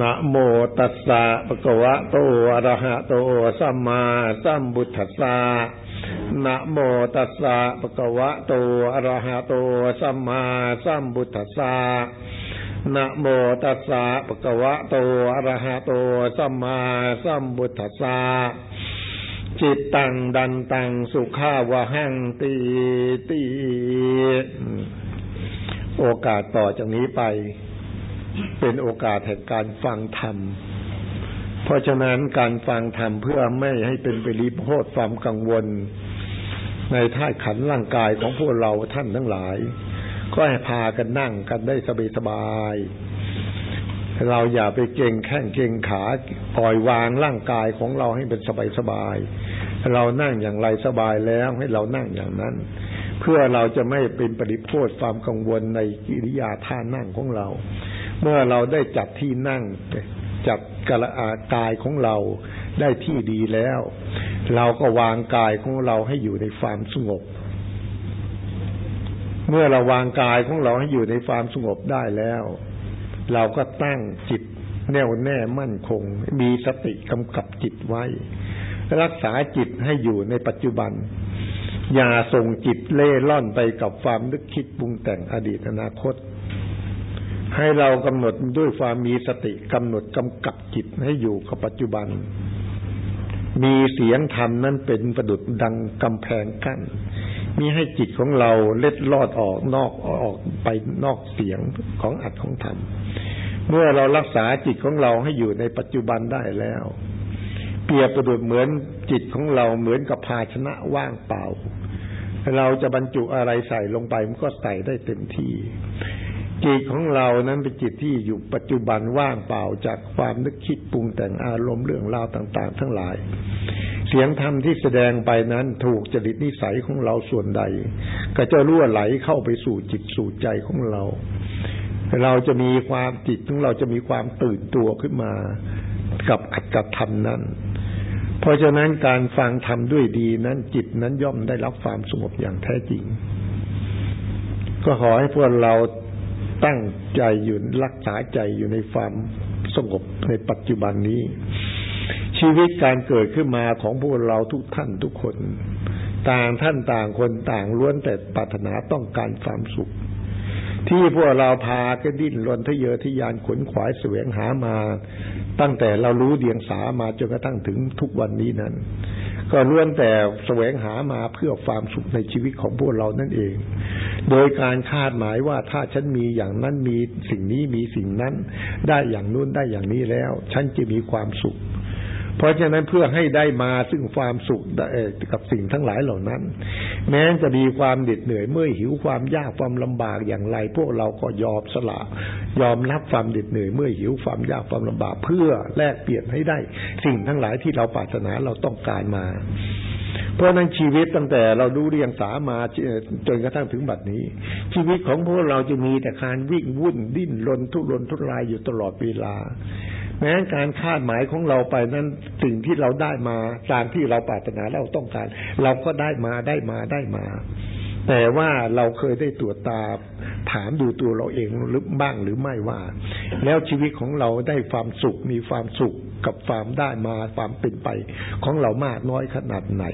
นะโมตัสสะปะกวะโตอะระหะโตสัมมาสัมพุทธัสสะนะโมตัสสะปะกวะโตอะระหะโตสัมมาสัมพุทธัสสะนะโมตัสสะปะกวะโตอะระหะโตสัมมาสัมพุทธัสสะจิตตังดันตังสุขาวะหังตีตีโอกาสต่อจากนี้ไป เป็นโอกาสแห่งการฟังธรรม เพราะฉะนั้นการฟังธรรมเพื่อไม่ให้เป็นไปรีโพดความกังวล ในท่าขันร่างกายของพวกเราท่านทั้งหลาย ก็ให้พากันนั่งกันได้สบายสบายเราอย่าไปเก่งแข้งเก่งขาปล่อยวางร่างกายของเราให้เป็นสบายสบาย เรานั่งอย่างไรสบายแล้วให้เรานั่งอย่างนั้น เพื่อเราจะไม่เป็นปริโภทความกังวลในกิริยาท่านั่งของเรา เมื่อเราได้จัดที่นั่ง จัดกระอากายของเราได้ที่ดีแล้ว เราก็วางกายของเราให้อยู่ในความสงบ เมื่อเราวางกายของเราให้อยู่ในความสงบได้แล้ว เราก็ตั้งจิตแน่วแน่มั่นคง มีสติกำกับจิตไว้ รักษาจิตให้อยู่ในปัจจุบัน อย่าส่งจิตเล่ล่อนไปกับความนึกคิดปรุงแต่งอดีตอนาคต ให้เรากำหนดด้วยความมีสติกำหนดกำกับจิตให้อยู่กับปัจจุบัน มีเสียงธรรมนั้นเป็นประดุดดังกำแพงกั้นมีให้จิตของเราเล็ดลอดออกนอกออกไปนอกเสียงของอัดของธรรม เมื่อเรารักษาจิตของเราให้อยู่ในปัจจุบันได้แล้ว เปรียบประดุดเหมือนจิตของเราเหมือนกับภาชนะว่างเปล่า เราจะบรรจุอะไรใส่ลงไปมันก็ใส่ได้เต็มที่ จิตของเรานั้นเป็นจิตที่อยู่ปัจจุบันว่างเปล่าจากความนึกคิดปรุงแต่งอารมณ์เรื่องราวต่าง ๆ ทั้งหลาย เสียงธรรมที่แสดงไปนั้นถูกจริตนิสัยของเราส่วนใด ก็จะรั่วไหลเข้าไปสู่จิตสู่ใจของเรา เราจะมีความจิตของเราจะมีความตื่นตัวขึ้นมากับอัตกับธรรมนั้น เพราะฉะนั้นการฟังธรรมด้วยดีนั้น จิตนั้นย่อมได้รับความสงบอย่างแท้จริง ก็ขอให้พวกเรา ตั้งใจอยู่รักษาใจอยู่ในความสงบในปัจจุบันนี้ ชีวิตการเกิดขึ้นมาของพวกเราทุกท่านทุกคน ต่างท่านต่างคนต่างล้วนแต่ปรารถนาต้องการความสุข ที่พวกเราพาก็ดิ้นรนทะเยอทะยานขนขวายเสวงหามา ตั้งแต่เรารู้เดียงสามาจนกระทั่งถึงทุกวันนี้นั้น ก็ล้วนแต่แสวงหามาเพื่อความสุขในชีวิตของพวกเรานั่นเอง โดยการคาดหมายว่าถ้าฉันมีอย่างนั้นมีสิ่งนี้มีสิ่งนั้น ได้อย่างนู้นได้อย่างนี้แล้ว ฉันจะมีความสุข เพราะฉะนั้นเพื่อให้ได้มาซึ่งความสุขกับสิ่งทั้งหลายเหล่านั้น แม้จะมีความเด็ดเหนื่อยเมื่อหิวความยากความลำบากอย่างไร พวกเราก็ยอมสละ ยอมรับความเด็ดเหนื่อยเมื่อหิวความยากความลำบากเพื่อแลกเปลี่ยนให้ได้ สิ่งทั้งหลายที่เราปรารถนาเราต้องการมาเพราะนั้นชีวิตตั้งแต่เราดูเรียงสามาจนกระทั่งถึงบัดนี้ ชีวิตของพวกเราจะมีแต่การวิ่งวุ่นดิ้นรนทุรนทุรายอยู่ตลอดเวลา แม้การคาดหมายของเราไปนั้นสิ่งที่เราได้มาตามที่เราปรารถนาเราต้องการ เราก็ได้มาได้มาได้มา แต่ว่าเราเคยได้ตรวจตาถามดูตัวเราเองหรือบ้างหรือไม่ว่า แล้วชีวิตของเราได้ความสุขมีความสุขกับความได้มาความเป็นไปของเรามากน้อยขนาดไหน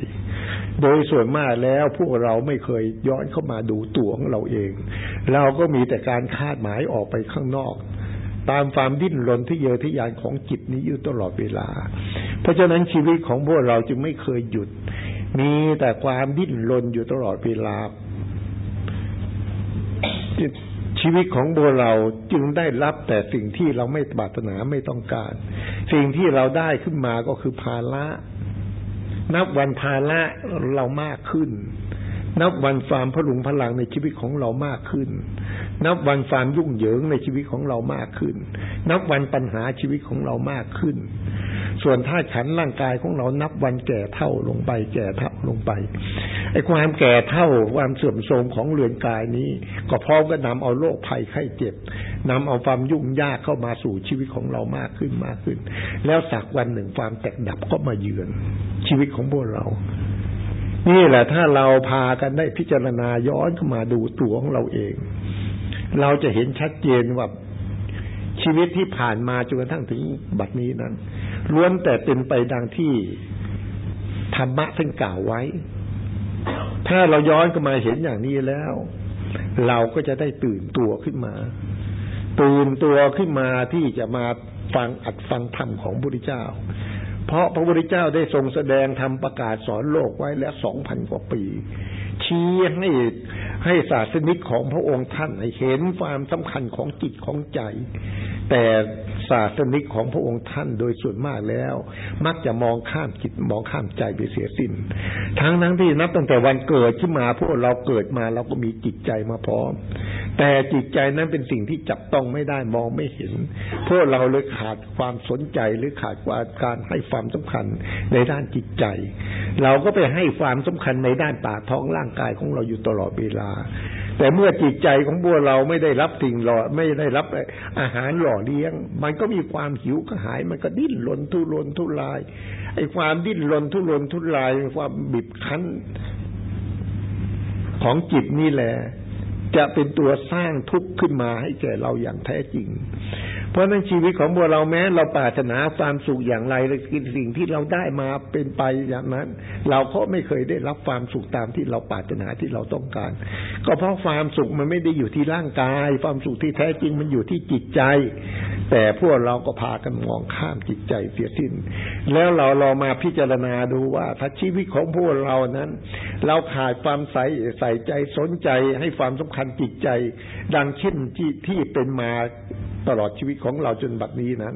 โดยส่วนมากแล้วพวกเราไม่เคยย้อนเข้ามาดูตัวของเราเอง เราก็มีแต่การคาดหมายออกไปข้างนอก ตามความดิ้นรนที่เยอที่ยานของจิตนี้อยู่ตลอดเวลา เพราะฉะนั้นชีวิตของพวกเราจึงไม่เคยหยุด มีแต่ความดิ้นรนอยู่ตลอดเวลา ชีวิตของบัวเราจึงได้รับแต่สิ่งที่เราไม่ปรารถนาไม่ต้องการ สิ่งที่เราได้ขึ้นมาก็คือภาระนับวันภาระเรามากขึ้น นับวันความพลุงพลังในชีวิตของเรามากขึ้น นับวันความยุ่งเหยิงในชีวิตของเรามากขึ้น นับวันปัญหาชีวิตของเรามากขึ้น ส่วนธาตุขันร่างกายของเรานับวันแก่เท่าลงไป แก่เท่าลงไปไอ้ความแก่เท่าความเสื่อมโทรมของเรือนกายนี้ ก็พร้อมก็นำเอาโรคภัยไข้เจ็บนำเอาความยุ่งยากเข้ามาสู่ชีวิตของเรามากขึ้นมากขึ้น แล้วสักวันหนึ่งความแตกดับก็มาเยือน ชีวิตของพวกเรานี่แหละถ้าเราพากันได้พิจารณาย้อนเข้ามาดูตัวของเราเอง เราจะเห็นชัดเจนว่าชีวิตที่ผ่านมาจนกระทั่งถึงบัดนี้นั้นล้วนแต่เป็นไปดังที่ธรรมะท่านกล่าวไว้ ถ้าเราย้อนก็มาเห็นอย่างนี้แล้ว เราก็จะได้ตื่นตัวขึ้นมา ตื่นตัวขึ้นมาที่จะมาฟังอัดฟังธรรมของพระพุทธเจ้า เพราะพระพุทธเจ้าได้ทรงแสดงธรรมประกาศสอนโลกไว้แล้วสองพันกว่าปี ชี้ให้ให้ศาสนิกของพระองค์ท่านเห็นความสำคัญของจิตของใจ แต่ศาสนิกของพระองค์ท่านโดยส่วนมากแล้ว มักจะมองข้ามจิตมองข้ามใจไปเสียสิ้น ทั้งทั้งที่นับตั้งแต่วันเกิดขึ้นมาพวกเราเกิดมาเราก็มีจิตใจมาพร้อม แต่จิตใจนั้นเป็นสิ่งที่จับต้องไม่ได้มองไม่เห็น พวกเราเลยขาดความสนใจหรือขาดการให้ความสำคัญในด้านจิตใจ เราก็ไปให้ความสำคัญในด้านปากท้องร่างกายของเราอยู่ตลอดเวลา แต่เมื่อจิตใจของบัวเราไม่ได้รับสิ่งหล่อไม่ได้รับอาหารหล่อเลี้ยง มันก็มีความหิวกระหาย มันก็ดิ้นรนทุรนทุราย ไอ้ความดิ้นรนทุรนทุรายความบีบคั้นของจิตนี่แหละ จะเป็นตัวสร้างทุกข์ขึ้นมาให้แก่เราอย่างแท้จริง เพราะนั้นชีวิตของพวกเราแม้เราปรารถนาความสุขอย่างไรหรือสิ่งที่เราได้มาเป็นไปอย่างนั้น เราก็ไม่เคยได้รับความสุขตามที่เราปรารถนาที่เราต้องการ ก็เพราะความสุขมันไม่ได้อยู่ที่ร่างกาย ความสุขที่แท้จริงมันอยู่ที่จิตใจ แต่พวกเราก็พากันมองข้ามจิตใจเสียสิ้นแล้วเราเรามาพิจารณาดูว่าถ้าชีวิตของพวกเรานั้น เราขาดความใส่ใส่ใจสนใจให้ความสำคัญจิตใจ ดังเช่นที่ที่เป็นมา ตลอดชีวิตของเราจนบัดนี้นั้น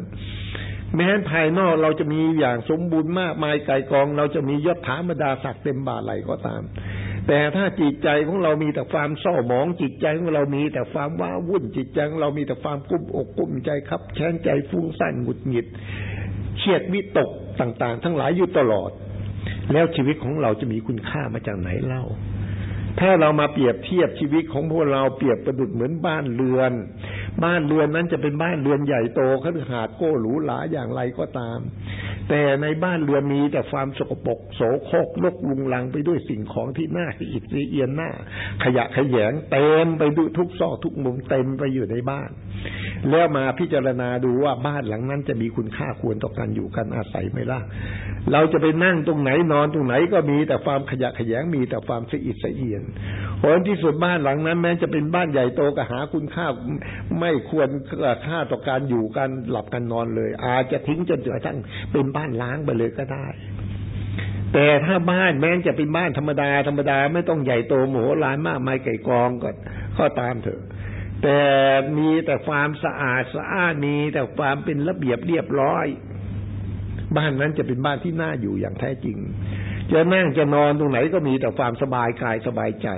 แม้ภายนอกเราจะมีอย่างสมบูรณ์มากมายไก่กอง เราจะมียศถาบรรดาศักดิ์เต็มบาไหลก็ตาม แต่ถ้าจิตใจของเรามีแต่ความเศร้าหมอง จิตใจของเรามีแต่ความว้าวุ่นจิตใจของเรามีแต่ความกุ้มอกกุ้มใจครับแค้นใจฟุ้งซ่านหงุดหงิดเครียดวิตกต่าง ๆ ทั้งหลายอยู่ตลอด แล้วชีวิตของเราจะมีคุณค่ามาจากไหนเล่าถ้าเรามาเปรียบเทียบชีวิตของพวกเราเปรียบประดุดเหมือนบ้านเรือน บ้านเรือนนั้นจะเป็นบ้านเรือนใหญ่โตขนาดโก้หรูหราอย่างไรก็ตาม แต่ในบ้านเรือนมีแต่ความสกปรกโสโครกลกลุงลังไปด้วยสิ่งของที่น่าอิจฉเอียนหน้า ขยะขยงเต็มไปด้วยทุกซอกทุกมุมเต็มไปอยู่ในบ้าน แล้วมาพิจารณาดูว่าบ้านหลังนั้นจะมีคุณค่าควรต่อการอยู่กันอาศัยไหมล่ะ เราจะไปนั่งตรงไหนนอนตรงไหนก็มีแต่ความขยะขยงมีแต่ความสะอิดสะเอียนผลที่สุดบ้านหลังนั้น แม้จะเป็นบ้านใหญ่โตก็หาคุณค่าไม่ควรค่าต่อการอยู่กันหลับกันนอนเลย อาจจะทิ้งจนกระทั่งเป็นบ้านล้างไปเลยก็ได้แต่ถ้าบ้านแม้จะเป็นบ้านธรรมดาธรรมดาไม่ต้องใหญ่โตโมโหลานมากมายไก่กองก็ก็ตามเถอะ แต่มีแต่ความสะอาดสะอาดมีแต่ความเป็นระเบียบเรียบร้อย บ้านนั้นจะเป็นบ้านที่น่าอยู่อย่างแท้จริง จะนั่งจะนอนตรงไหนก็มีแต่ความสบายกายสบายใจ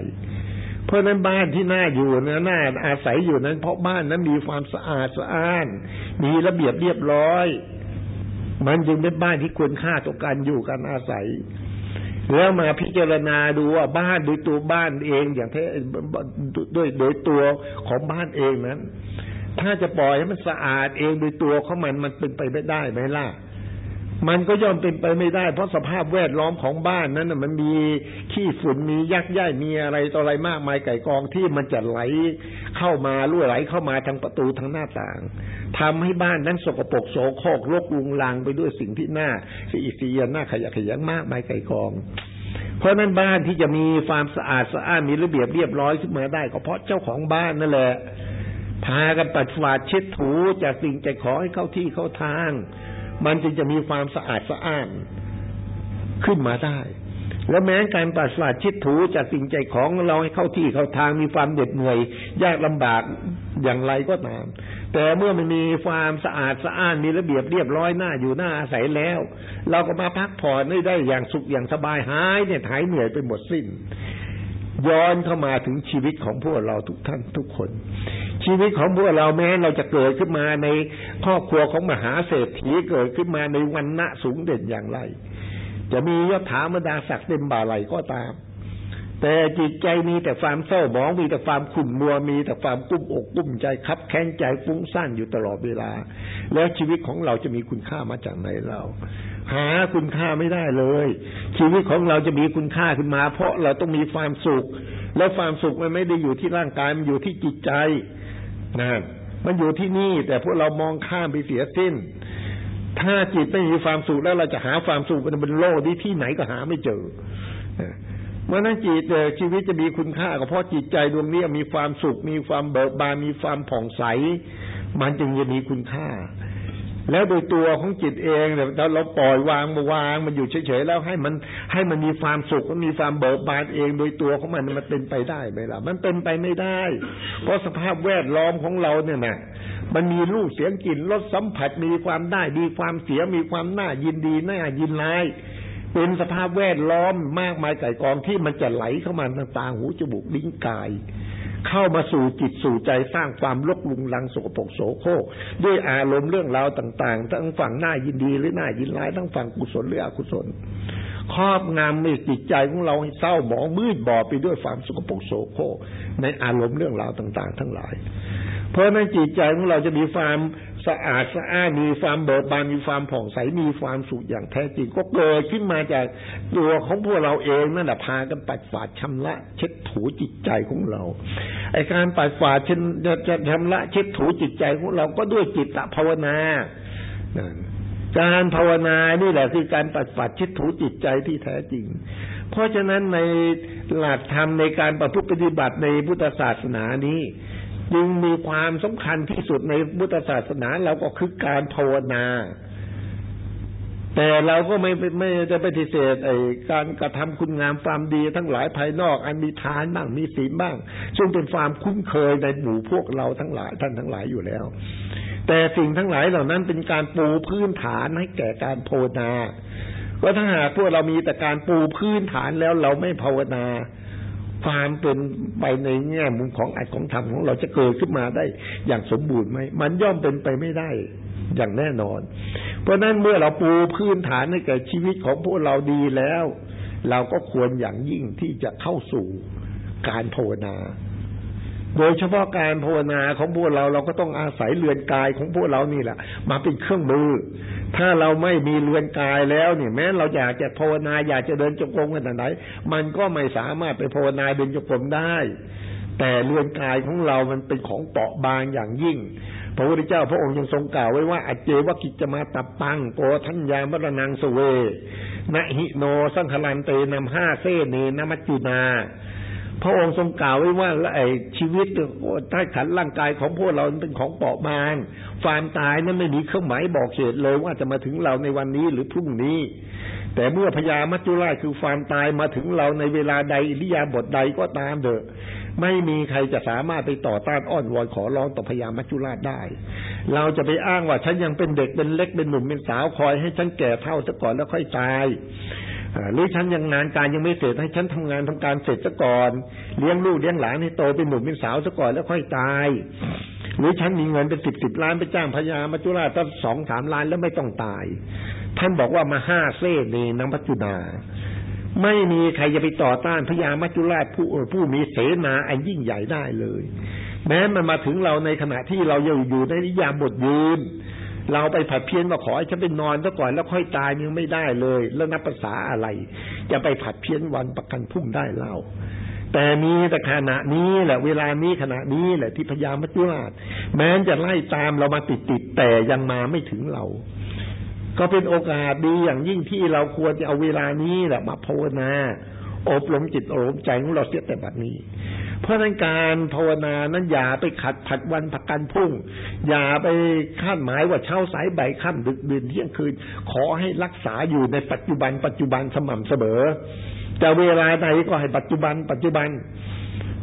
เพราะนั้นบ้านที่น่าอยู่นะน่าอาศัยอยู่นั้น เพราะบ้านนั้นมีความสะอาดสะอ้าน มีระเบียบเรียบร้อย มันจึงเป็นบ้านที่ควรค่าต่อการอยู่การอาศัย แล้วมาพิจารณาดูว่าบ้านโดยตัวบ้านเองอย่างแท้ด้วยโดยตัวของบ้านเองนั้น ถ้าจะปล่อยให้มันสะอาดเองโดยตัวของมันมันเป็นไปไม่ได้ไหมล่ะ มันก็ย่อมเป็นไปไม่ได้ เพราะสภาพแวดล้อมของบ้านนั้นมันมีขี้ฝุ่นมียักษ์ย่ายมีอะไรต่ออะไรมากมายไก่กองที่มันจะไหลเข้ามาล่วไหลเข้ามาทางประตูทางหน้าต่างทำให้บ้านนั้นสกปรกโสโครกรกลุงลังไปด้วยสิ่งที่หน่าสีอีสียนหน้าขยะขยงมากมายไก่กอง เพราะนั้นบ้านที่จะมีความสะอาดสะอ้านมีระเบียบเรียบร้อยขึ้นมาได้ก็เพราะเจ้าของบ้านนั่นแหละพากันปัดฝาดเช็ดถูจากสิ่งใจขอให้เข้าที่เข้าทาง มันจึงจะมีความสะอาดสะอ้านขึ้นมาได้ แล้วแม้การปัสสาวะชิดถูจากสิ่งใจของเราให้เข้าที่เข้าทางมีความเหน็ดเหนื่อย ยากลำบากอย่างไรก็ตาม แต่เมื่อมันมีความสะอาดสะอ้านมีระเบียบเรียบร้อยหน้าอยู่หน้าอาศัยแล้ว เราก็มาพักผ่อนได้ได้อย่างสุขอย่างสบายหายเนี่ยหายเหนื่อยไปหมดสิ้นย้อนเข้ามาถึงชีวิตของพวกเราทุกท่านทุกคน ชีวิตของพวกเราแม้เราจะเกิดขึ้นมาในครอบครัวของมหาเศรษฐีเกิดขึ้นมาในวันณะสูงเด่นอย่างไร จะมียศถามดาศักดิ์เต็มบ่าไหลก็ตาม แต่จิตใจมีแต่ความเศร้าหมองมีแต่ความขุ่นมัวมีแต่ความกุ้มอกกุ้มใจคับแค้นใจฟุ้งซ่านอยู่ตลอดเวลา แล้วชีวิตของเราจะมีคุณค่ามาจากไหนเราหาคุณค่าไม่ได้เลย ชีวิตของเราจะมีคุณค่าขึ้นมา เพราะเราต้องมีความสุข แล้วความสุขมันไม่ได้อยู่ที่ร่างกายมันอยู่ที่จิตใจ นะมันอยู่ที่นี่ แต่พวกเรามองข้ามไปเสียสิ้น ถ้าจิตไม่มีความสุขแล้วเราจะหาความสุขบนโลกที่ที่ไหนก็หาไม่เจอเมื่อนั้นจิตชีวิตจะมีคุณค่าก็เพราะจิตใจดวงนี้มีความสุข มีความเบิกบานมีความผ่องใส มันจึงจะมีคุณค่า แล้วโดยตัวของจิตเองเนี่ยเราเราปล่อยวางมาวางมันอยู่เฉยๆแล้วให้มันให้มันมีความสุขมันมีความเบิกบานเองโดยตัวของมันมันเป็นไปได้ไหมล่ะมันเป็นไปไม่ได้ เพราะสภาพแวดล้อมของเราเนี่ยนะมันมีรูปเสียงกลิ่นรสสัมผัสมีความได้มีความเสียมีความน่ายินดีน่ายินร้ายเป็นสภาพแวดล้อมมากมายไก่กองที่มันจะไหลเข้ามาทางตาหูจมูกลิ้นกาย เข้ามาสู่จิตสู่ใจสร้างความลกลุงลังโสกปกโสโครกด้วยอารมณ์เรื่องราวต่าง ๆ ทั้งฝั่งหน้ายินดีหรือหน้ายินร้ายทั้งฝั่งกุศลหรืออกุศลครอบงำในจิตใจของเราให้เศร้าหมองมืดบอดไปด้วยความสุขปกโสโครกในอารมณ์เรื่องราวต่าง ๆ ทั้งหลาย เพราะในจิตใจของเราจะมีความสะอาดสะอ้านมีความเบิกบานมีความผ่องใสมีความสุขอย่างแท้จริง ก็เกิดขึ้นมาจากตัวของพวกเราเองนั่นแหละพากันปัดฝาดชำระ เช็ดถูจิตใจของเรา ไอ้การปัดฝาดเช่นจะชำระเช็ดถูจิตใจของเราก็ด้วยจิตตภาวนาการภาวนานี่แหละคือการปัดฝาดเช็ดถูจิตใจที่แท้จริง เพราะฉะนั้นในหลักธรรมในการประพฤติปฏิบัติในพุทธศาสนานี้จึงมีความสำคัญที่สุดในพุทธศาสนาเราก็คือการภาวนา แต่เราก็ไม่ไม่จะปฏิเสธไอ้การกระทำคุณงามความดีทั้งหลายภายนอก อันมีทานบ้างมีศีลบ้าง ซึ่งเป็นความคุ้นเคยในหมู่พวกเราทั้งหลายท่านทั้งหลายอยู่แล้ว แต่สิ่งทั้งหลายเหล่านั้นเป็นการปูพื้นฐานให้แก่การภาวนาก็ถ้าหากพวกเรามีแต่การปูพื้นฐานแล้วเราไม่ภาวนา ความเป็นไปในแง่มุมของอัตของธรรมของเราจะเกิดขึ้นมาได้อย่างสมบูรณ์ไหมมันย่อมเป็นไปไม่ได้อย่างแน่นอน เพราะนั้นเมื่อเราปูพื้นฐานให้แก่ชีวิตของพวกเราดีแล้ว เราก็ควรอย่างยิ่งที่จะเข้าสู่การภาวนา โดยเฉพาะการภาวนาของพวกเราเราก็ต้องอาศัยเรือนกายของพวกเรานี่แหละ มาเป็นเครื่องมือ ถ้าเราไม่มีเรือนกายแล้วเนี่ยแม้เราอยากจะภาวนาอยากจะเดินจงกรมกันไหน มันก็ไม่สามารถไปภาวนาเดินจงกรมได้ แต่เรือนกายของเรามันเป็นของเปราะบางอย่างยิ่งพระพุทธเจ้าพระองค์ยังทรงกล่าวไว้ว่าอเจวกิจมาตับปังโกทัญญามรนังสเวนะหิโน สังคลันเตนำห้าเซเนนมัจจุนา พระองค์ทรงกล่าวไว้ว่าไอ้ชีวิตถ้าขันร่างกายของพวกเราเป็นของเปราะบางความตายนั้นไม่มีเครื่องหมายบอกเหตุเลยว่าจะมาถึงเราในวันนี้หรือพรุ่งนี้ แต่เมื่อพญามัจจุราชคือความตายมาถึงเราในเวลาใดอิริยาบถใดก็ตามเถอะ ไม่มีใครจะสามารถไปต่อต้านอ้อนวอนขอร้องต่อพญามัจจุราชได้ เราจะไปอ้างว่าฉันยังเป็นเด็กเป็นเล็กเป็นหนุ่มเป็นสาวคอยให้ฉันแก่เท่าซะก่อนแล้วค่อยตาย หรือฉันยังงานการยังไม่เสร็จให้ฉันทำงานทำการเสร็จซะก่อน เลี้ยงลูกเลี้ยงหลานให้โตเป็นหนุ่มเป็นสาวซะก่อนแล้วค่อยตาย หรือฉันมีเงินเป็นสิบสิบล้านไปจ้างพญามัจจุราชตั้งสองสามล้านแล้วไม่ต้องตาย ท่านบอกว่ามาห้าเซ่เนนมัจจุนาไม่มีใครจะไปต่อต้านพญามัจจุราชผู้ผู้มีเสนาอันยิ่งใหญ่ได้เลย แม้มันมาถึงเราในขณะที่เรายังอยู่ในนิยามบทยืน เราไปผัดเพี้ยนมาขอให้ฉันไปนอนซะก่อนแล้วค่อยตายยังไม่ได้เลย แล้วนับภาษาอะไร จะไปผัดเพี้ยนวันประกันพุ่งได้เล่า แต่มีแต่ขณะนี้แหละเวลานี้ขณะนี้แหละที่พญามัจจุราชแม้จะไล่ตามเรามาติดติดแต่ยังมาไม่ถึงเรา ก็เป็นโอกาสดีอย่างยิ่งที่เราควรจะเอาเวลานี้แหละมาภาวนา อบรมจิตอบรมใจของเราเสียแต่บัดนี้ เพราะนั้นการภาวนานั้นอย่าไปขัดผัดวันผักกันพุ่ง อย่าไปคาดหมายว่าเช้าสายใบค่ำดึกดื่นเที่ยงคืน ขอให้รักษาอยู่ในปัจจุบัน ปัจจุบันสม่ำเสมอจะเวลาใดก็ให้ปัจจุบัน ปัจจุบัน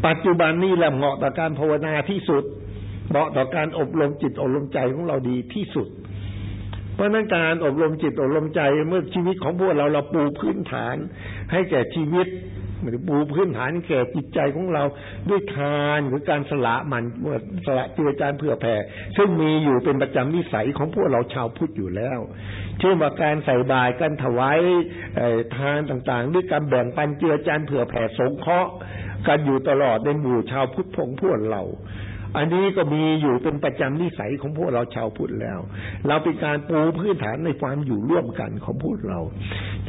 ปัจจุบันนี่แหละเหมาะต่อการภาวนาที่สุด เหมาะต่อการอบรมจิตอบรมใจของเราดีที่สุด เพราะนั้นการอบรมจิตอบรมใจเมื่อชีวิตของพวกเราเราปูพื้นฐาน ให้แก่ชีวิตหรือปูพื้นฐานแก่จิตใจของเราด้วยทานหรือการสละมันสละเจือจานเผื่อแผ่ ซึ่งมีอยู่เป็นประจำนิสัยของพวกเราชาวพุทธอยู่แล้ว เช่นว่าการใส่บาตรการถวายทานต่างๆ ด้วยการแบ่งปันเจือจานเผื่อแผ่สงเคราะห์กันอยู่ตลอดในหมู่ชาวพุทธพงพวกเรา อันนี้ก็มีอยู่เป็นประจำนิสัยของพวกเราชาวพุทธแล้ว เราเป็นการปูพื้นฐานในความอยู่ร่วมกันของพวกเรา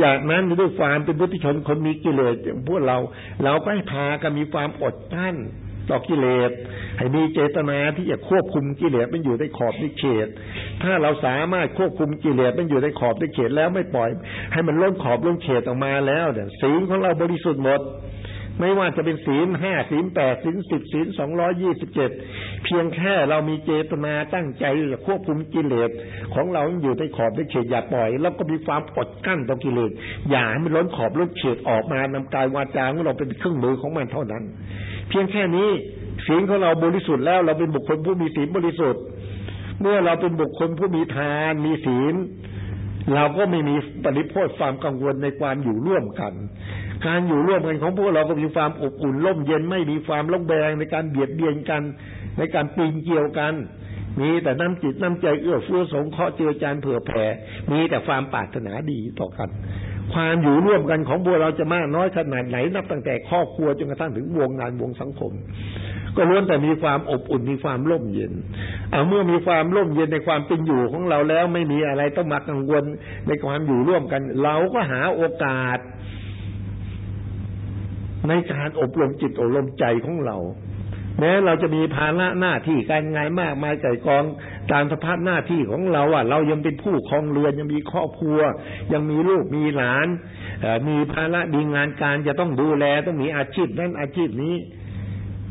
จากนั้นด้วยความเป็นพุทธชนคนมีกิเลสอย่างพวกเรา เราก็ให้พากันมีความอดกั้นต่อกิเลส ให้มีเจตนาที่จะควบคุมกิเลสมันอยู่ในขอบในเขต ถ้าเราสามารถควบคุมกิเลสมันอยู่ในขอบในเขตแล้วไม่ปล่อย ให้มันล้นขอบล้นเขตออกมาแล้วเนี่ยศีลของเราบริสุทธิ์หมด ไม่ว่าจะเป็นศีลห้าศีลแปดศีลสิบศีลสองร้อยี่สิบเจ็ดเพียงแค่เรามีเจตนาตั้งใจจะควบคุมกิเลสของเราอยู่ในขอบในเขตอย่าปล่อย แล้วก็มีความอดกั้นต่อกิเลสอย่าให้มันล้นขอบล้นเขตออกมานำกายวาจาของเราเป็นเครื่องมือของมันเท่านั้น เพียงแค่นี้ศีลของเราบริสุทธิ์แล้วเราเป็นบุคคลผู้มีศีลบริสุทธิ์ เมื่อเราเป็นบุคคลผู้มีทานมีศีลเราก็ไม่มีปริพโทความกังวลในความอยู่ร่วมกัน การอยู่ร่วมกันของพวกเราก็มีความอบอุ่นร่มเย็นไม่มีความลงแบงในการเบียดเบียนกัน ในการปีนเกี่ยวกัน มีแต่น้ำจิตน้ำใจเอื้อเฟื้อสงเคราะห์เจือจานเผื่อแผ่ มีแต่ความปรารถนาดีต่อกัน ความอยู่ร่วมกันของพวกเราจะมากน้อยขนาดไหนนับตั้งแต่ครอบครัวจนกระทั่งถึงวงงานวงสังคม ก็ล้วนแต่มีความอบอุ่นมีความร่มเย็นเอาเมื่อมีความร่มเย็นในความเป็นอยู่ของเราแล้วไม่มีอะไรต้องมากังวลในความอยู่ร่วมกัน เราก็หาโอกาส ในการอบรมจิตอบรมใจของเราแม้เราจะมีภาระหน้าที่การงานมากมายไก่กองตามสภาพหน้าที่ของเราอะ เรายังเป็นผู้ครองเรือนยังมีครอบครัว ยังมีลูกมีหลานมีภาระมีงานการจะต้องดูแลต้องมีอาชีพนั้นอาชีพนี้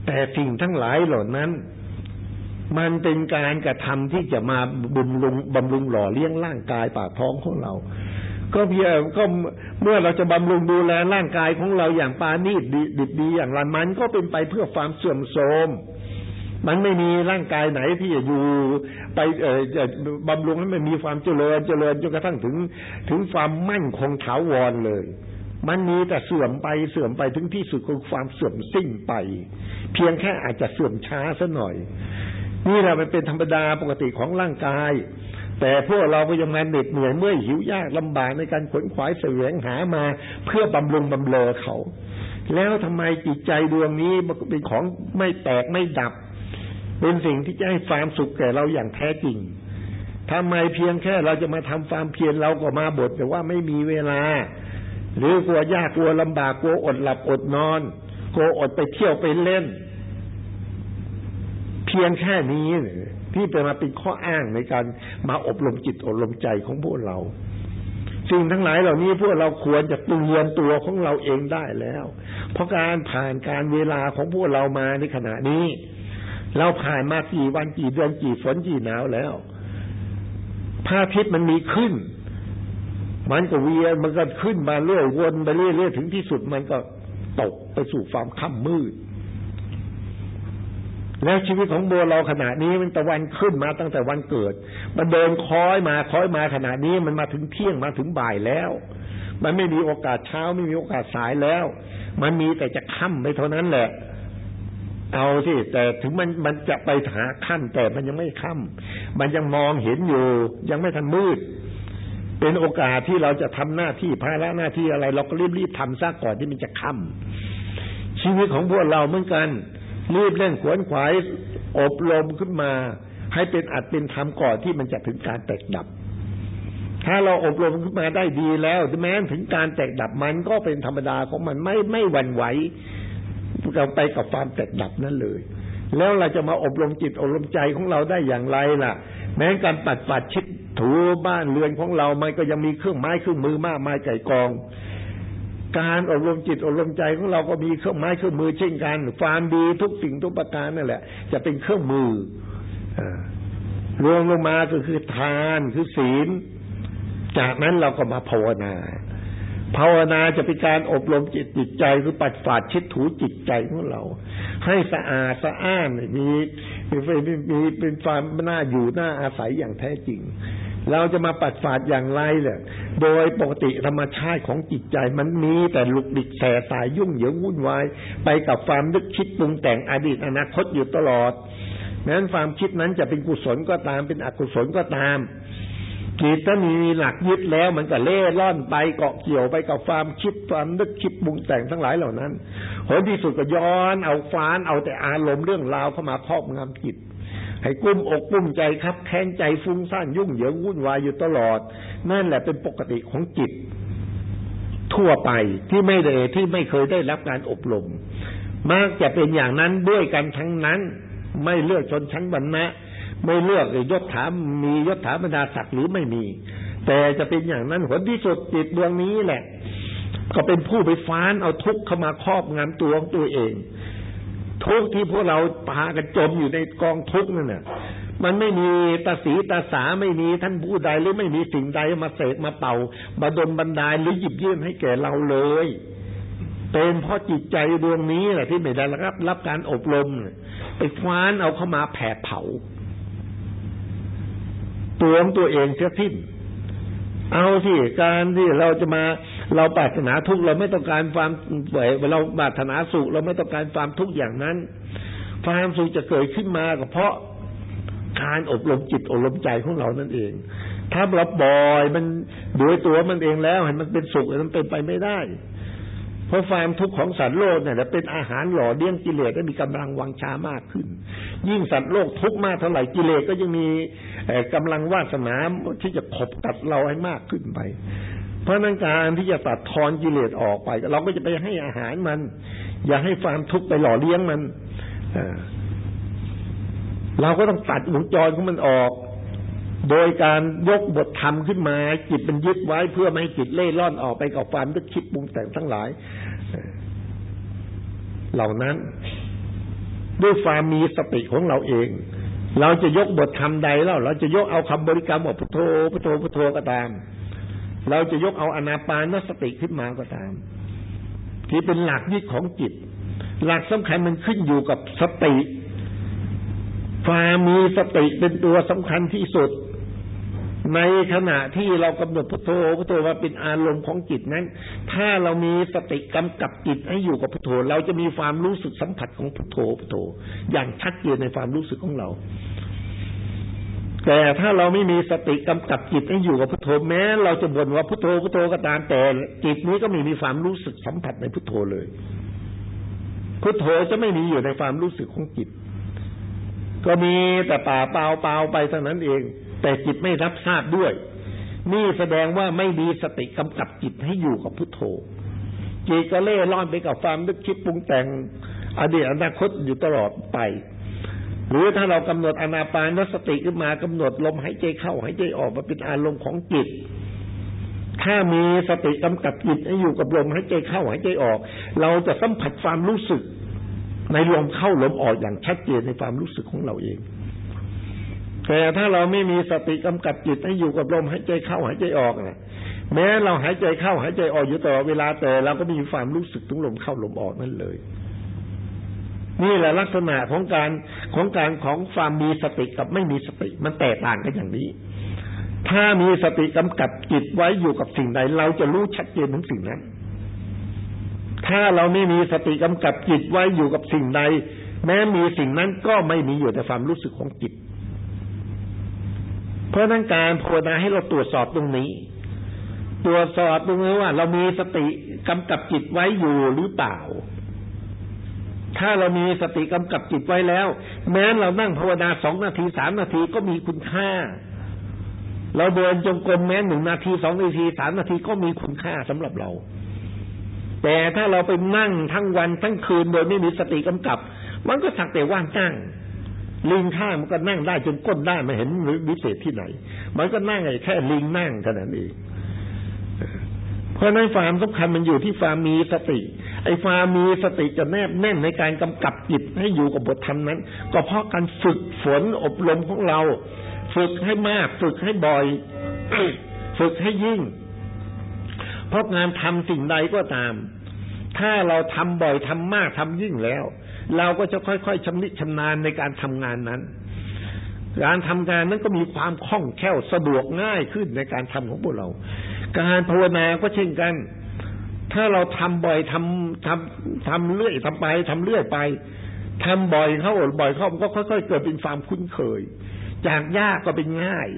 แต่สิ่งทั้งหลายเหล่านั้น มันเป็นการกระทำที่จะมาบำรุงบำรุงหล่อเลี้ยงร่างกายปากท้องของเรา ก็เพียงก็เมื่อเราจะบำรุงดูแลร่างกายของเราอย่างปานีดดิบดีอย่างไรมันก็เป็นไปเพื่อความเสื่อมโทรมมันไม่มีร่างกายไหนที่จะอยู่ไปเออบำรุงให้มันมีความเจริญเจริญจนกระทั่งถึง ถึงความมั่นคงถาวรเลย มันมีแต่เสื่อมไปเสื่อมไปถึงที่สุดของความเสื่อมสิ้นไป เพียงแค่อาจจะเสื่อมช้าซะหน่อย นี่แหละมันเป็นธรรมดาปกติของร่างกาย แต่พวกเราก็ยังมาเหน็ดเหนื่อยเมื่อหิวยากลำบากในการขนขวายเสวงหามาเพื่อบำรุงบำเลอเขา แล้วทำไมจิตใจดวงนี้มันเป็นของไม่แตกไม่ดับ เป็นสิ่งที่จะให้ความสุขแก่เราอย่างแท้จริงทำไมเพียงแค่เราจะมาทำความเพียรเราก็มาบทแต่ว่าไม่มีเวลา หรือกลัวยากกลัวลำบากกลัวอดหลับอดนอนกลัวอดไปเที่ยวไปเล่น เพียงแค่นี้ ที่เป็นมาเป็นข้ออ้างในการมาอบรมจิตอบรมใจของพวกเรา สิ่งทั้งหลายเหล่านี้พวกเราควรจะเตือนตัวของเราเองได้แล้ว เพราะการผ่านการเวลาของพวกเรามาในขณะนี้ เราผ่านมากี่วันกี่เดือนกี่ฝนกี่หนาวแล้วพระอาทิตย์มันมีขึ้น มันก็เวียนมันก็ขึ้นมาเรื่อยวนไปเรื่อยๆถึงที่สุดมันก็ตกไปสู่ความค่ำมืด แล้วชีวิตของโบเราขณะนี้มันตะวันขึ้นมาตั้งแต่วันเกิด มันเดินคล้อยมาคล้อยมาขณะนี้มันมาถึงเที่ยงมาถึงบ่ายแล้ว มันไม่มีโอกาสเช้าไม่มีโอกาสสายแล้ว มันมีแต่จะค่ำไปเท่านั้นแหละเอาสิแต่ถึงมันมันจะไปหาค่ำแต่มันยังไม่ค่ำมันยังมองเห็นอยู่ ยังไม่ทันมืด เป็นโอกาสที่เราจะทำหน้าที่ภาระหน้าที่อะไร เราก็รีบๆทำซะก่อนที่มันจะค่ำชีวิตของพวกเราเหมือนกัน รีบเล่นขวนขวายอบรมขึ้นมา ให้เป็นอัดเป็นธรรมก่อนที่มันจะถึงการแตกดับ ถ้าเราอบรมขึ้นมาได้ดีแล้วแม้ถึงการแตกดับมันก็เป็นธรรมดาของมันไม่ไม่หวั่นไหวเราไปกับความแตกดับนั่นเลย แล้วเราจะมาอบรมจิตอบรมใจของเราได้อย่างไรล่ะ แม้การปัดปัดชิดถูบ้านเรือนของเรา มันก็ยังมีเครื่องไม้เครื่องมือมากมายไก่กอง การอบรมจิตอบรมใจของเราก็มีเครื่องไม้เครื่องมือเช่นกันความดีทุกสิ่งทุกประการนั่นแหละ จะเป็นเครื่องมือรวมลงมาก็คือทานคือศีล จากนั้นเราก็มาภาวนา ภาวนาจะเป็นการอบรมจิตจิตใจคือปัดฝาดชิดถูจิตใจของเรา ให้สะอาดสะอ้านมีมีมีเป็นความน่าอยู่น่าอาศัยอย่างแท้จริง เราจะมาปัดฝาดอย่างไรเนี่ยโดยปกติธรรมชาติของจิตใจมันมีแต่ลุกดิกแสสายยุ่งเหยิงวุ่นวาย ไปกับความนึกคิดปรุงแต่งอดีตอนาคตอยู่ตลอดแม้นความคิดนั้นจะเป็นกุศลก็ตามเป็นอกุศลก็ตามจิตถ้ามีหลักยึดแล้วมันก็เล่ร่อนไปเกาะเกี่ยวไปกับความคิดความนึกคิดบุงแต่งทั้งหลายเหล่านั้นผลที่สุดก็ย้อนเอาฟ้านเอาแต่อารมณ์เรื่องราวเข้ามาครอบงำจิต ให้กุ้มอกกุ้มใจครับแค้นใจฟุ้งซ่านยุ่งเหยิงวุ่นวายอยู่ตลอด นั่นแหละเป็นปกติของจิต ทั่วไปที่ไม่ได้ที่ไม่เคยได้รับการอบรมมักจะเป็นอย่างนั้นด้วยกันทั้งนั้น ไม่เลือกชนชั้นวรรณะไม่เลือกยศถามมียศถาบรรดาศักดิ์หรือไม่มี แต่จะเป็นอย่างนั้นผลที่สุดจิตดวงนี้แหละ ก็เป็นผู้ไปฟ้านเอาทุกข์เข้ามาครอบงำตัวของตัวเอง ทุกข์ที่พวกเราพากันจมอยู่ในกองทุกข์นั่นน่ะ มันไม่มีตาสีตาสาไม่มีท่านผู้ใดหรือไม่มีสิ่งใดมาเสกมาเป่ามาดนบันดาลหรือหยิบยื่นให้แก่เราเลย เป็นเพราะจิตใจดวงนี้แหละที่ไม่ได้รับรับการอบรมไปฟ้านเอาเข้ามาแผดเผาตัวของตัวเองเสียทิ้นเอาสิการที่เราจะมา เราปรารถนาทุกเราไม่ต้องการความเราปรารถนาสุขเราไม่ต้องการความทุกข์อย่างนั้น ความสุขจะเกิดขึ้นมาก็เพราะการอบรมจิตอบรมใจของเรานั่นเอง ถ้าเราบ่อยมันโดยตัวมันเองแล้วให้มันเป็นสุขมันเป็นไปไม่ได้ เพราะความทุกข์ของสัตว์โลกเนี่ยเป็นอาหารหล่อเลี้ยงกิเลสได้มีกำลังวังชามากขึ้น ยิ่งสัตว์โลกทุกข์มากเท่าไหร่กิเลสก็ยังมีกำลังวาสนาที่จะขบกัดเราให้มากขึ้นไป เพราะนั้นการที่จะตัดทอนกิเลสออกไป เราก็จะไปให้อาหารมัน อย่าให้ความทุกข์ไปหล่อเลี้ยงมันเราก็ต้องตัดวงจรของมันออก โดยการยกบทธรรมขึ้นมาจิตมันยึดไว้เพื่อไม่ให้จิตเล่ร่อนออกไปกับความนึกคิดปรุงแต่งทั้งหลาย เหล่านั้น ด้วยความมีสติของเราเอง เราจะยกบทธรรมใดแล้วเราจะยกเอาคำบริกรรมออกพุทโธพุทโธพุทโธก็ตาม เราจะยกเอาอนาปานสติขึ้นมาก็ตาม ที่เป็นหลักยึดของจิต หลักสำคัญมันขึ้นอยู่กับสติความมีสติเป็นตัวสำคัญที่สุด ในขณะที่เรากำหนดพุทโธพุทโธว่าเป็นอารมณ์ของจิตนั้น ถ้าเรามีสติกำกับจิตให้อยู่กับพุทโธ เราจะมีความรู้สึกสัมผัสของพุทโธพุทโธ อย่างชัดเจนในความรู้สึกของเรา แต่ถ้าเราไม่มีสติกำกับจิตให้อยู่กับพุทโธแม้ เราจะบ่นว่าพุทโธพุทโธก็ตามแต่จิตนี้ก็ไม่มีความรู้สึกสัมผัสในพุทโธเลย พุทโธจะไม่มีอยู่ในความรู้สึกของจิต ก็มีแต่ป่าเปล่าเปล่าไปเท่านั้นเอง แต่จิตไม่รับทราบด้วย นี่แสดงว่าไม่มีสติกำกับจิตให้อยู่กับพุทโธจิตก็เล่ร่อนไปกับความนึกคิดปรุงแต่งอดีตอนาคตอยู่ตลอดไป หรือถ้าเรากำหนดอนาปานสติขึ้นมากำหนดลมหายใจเข้าหายใจออกมาเป็นอารมณ์ของจิต ถ้ามีสติกำกับจิตให้อยู่กับลมหายใจเข้าหายใจออก เราจะสัมผัสความรู้สึก ในลมเข้าลมออกอย่างชัดเจนในความรู้สึกของเราเองแต่ถ้าเราไม่มีสติกำกับจิตให้อยู่กับลมหายใจเข้าหายใจออกนะแม้เราหายใจเข้าหายใจออกอยู่ตลอดเวลาแต่เราก็ไม่มีความรู้สึกถึงลมเข้าลมออกนั่นเลย นี่แหละลักษณะของการของการของความมีสติกับไม่มีสติ มันแตกต่างกันอย่างนี้ ถ้ามีสติกำกับจิตไว้อยู่กับสิ่งใด เราจะรู้ชัดเจนถึงสิ่งนั้น ถ้าเราไม่มีสติกำกับจิตไว้อยู่กับสิ่งใด แม้มีสิ่งนั้นก็ไม่มีอยู่แต่ความรู้สึกของจิต เพราะนั้นการภาวนาให้เราตรวจสอบตรงนี้ตรวจสอบตรงนี้ว่าเรามีสติกำกับจิตไว้อยู่หรือเปล่า ถ้าเรามีสติกำกับจิตไว้แล้ว แม้เรานั่งภาวนาสองนาทีสามนาทีก็มีคุณค่า เราเดินจงกรมแม้หนึ่งนาทีสองนาทีสามนาทีก็มีคุณค่าสำหรับเรา แต่ถ้าเราไปนั่งทั้งวันทั้งคืนโดยไม่มีสติกำกับ มันก็สักแต่ว่างนั่งลิงข้ามันก็นั่งได้จนก้นได้ไม่เห็นวิเศษที่ไหน มันก็นั่งไอ้แค่ลิงนั่งเท่านั้นเองเพราะนั้นความสำคัญมันอยู่ที่ความมีสติ ไอ้ความมีสติจะแนบแน่นในการกำกับจิตให้อยู่กับบทธรรมนั้น ก็เพราะการฝึกฝนอบรมของเรา ฝึกให้มาก ฝึกให้บ่อย ฝึกให้ยิ่ง เพราะงานทำสิ่งใดก็ตาม ถ้าเราทำบ่อยทำมากทำยิ่งแล้ว เราก็จะค่อยๆชำนิชำนาญในการทำงานนั้นการทำงานนั้นก็มีความคล่องแคล่วสะดวกง่ายขึ้นในการทำของพวกเรา การภาวนาก็เช่นกัน ถ้าเราทำบ่อยทำทำทำเรื่อยทำไปทำเรื่อยไปทำบ่อยเข้าบ่อยเข้ามันก็ค่อยๆเกิดเป็นความคุ้นเคย จากยากก็เป็นง่าย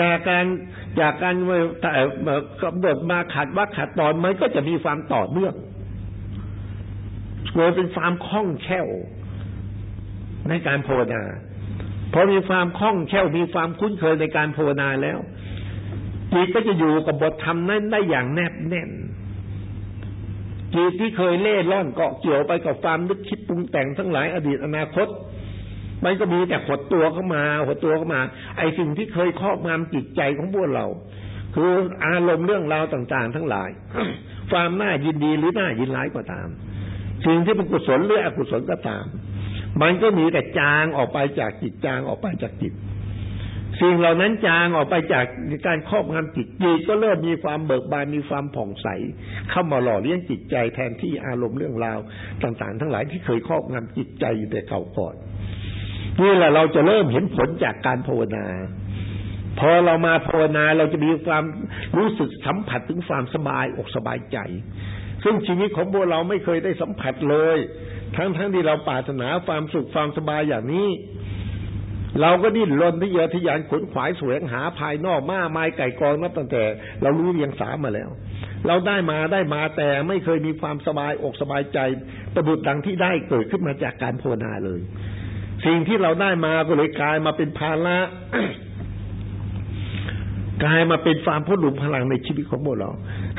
จากการจากการกำหนดมาขัดว่าขัดตอนมันก็จะมีความต่อเนื่องเกิดเป็นความคล่องแคล่วในการภาวนาพอมีความคล่องแคล่วมีความคุ้นเคยในการภาวนาแล้ว จิตก็จะอยู่กับบทธรรมนั้นได้อย่างแนบแน่นจิตที่เคยเล่ร่อนเกาะเกี่ยวไปกับความนึกคิดปรุงแต่งทั้งหลายอดีตอนาคต มันก็มีแต่หดตัวเข้ามาหดตัวเข้ามา ไอ้สิ่งที่เคยครอบงำจิตใจของพวกเรา คืออารมณ์เรื่องราวต่างๆ ทั้งหลาย ความน่ายินดีหรือน่ายินร้ายก็ตาม สิ่งที่เป็นกุศลหรืออกุศลก็ตาม มันก็มีแต่จางออกไปจากจิตจางออกไปจากจิต สิ่งเหล่านั้นจางออกไปจากการครอบงำจิตจิตก็เริ่มมีความเบิกบานมีความผ่องใส เข้ามาหล่อเลี้ยงจิตใจแทนที่อารมณ์เรื่องราวต่าง ๆ ทั้งหลายที่เคยครอบงำจิตใจอยู่แต่เก่าก่อนนี่แหละเราจะเริ่มเห็นผลจากการภาวนา พอเรามาภาวนาเราจะมีความรู้สึกสัมผัสถึงความสบายอกสบายใจ ซึ่งชีวิตของพวกเราไม่เคยได้สัมผัสเลย ทั้งๆทที่เราปรารถนาความสุขความสบายอย่างนี้ เราก็ดิ้นรนที่เยอทยานขนขวายสวยหาภายนอกมาไม้ไก่กองนับตั้งแต่ เรารู้เรียงสามาแล้ว เราได้มาได้มาแต่ไม่เคยมีความสบายอกสบายใจประดุดดังที่ได้เกิดขึ้นมาจากการภาวนาเลย สิ่งที่เราได้มาก็เลยกลายมาเป็นภาระกลายมาเป็นความพดุงพลังในชีวิตของพวกเรา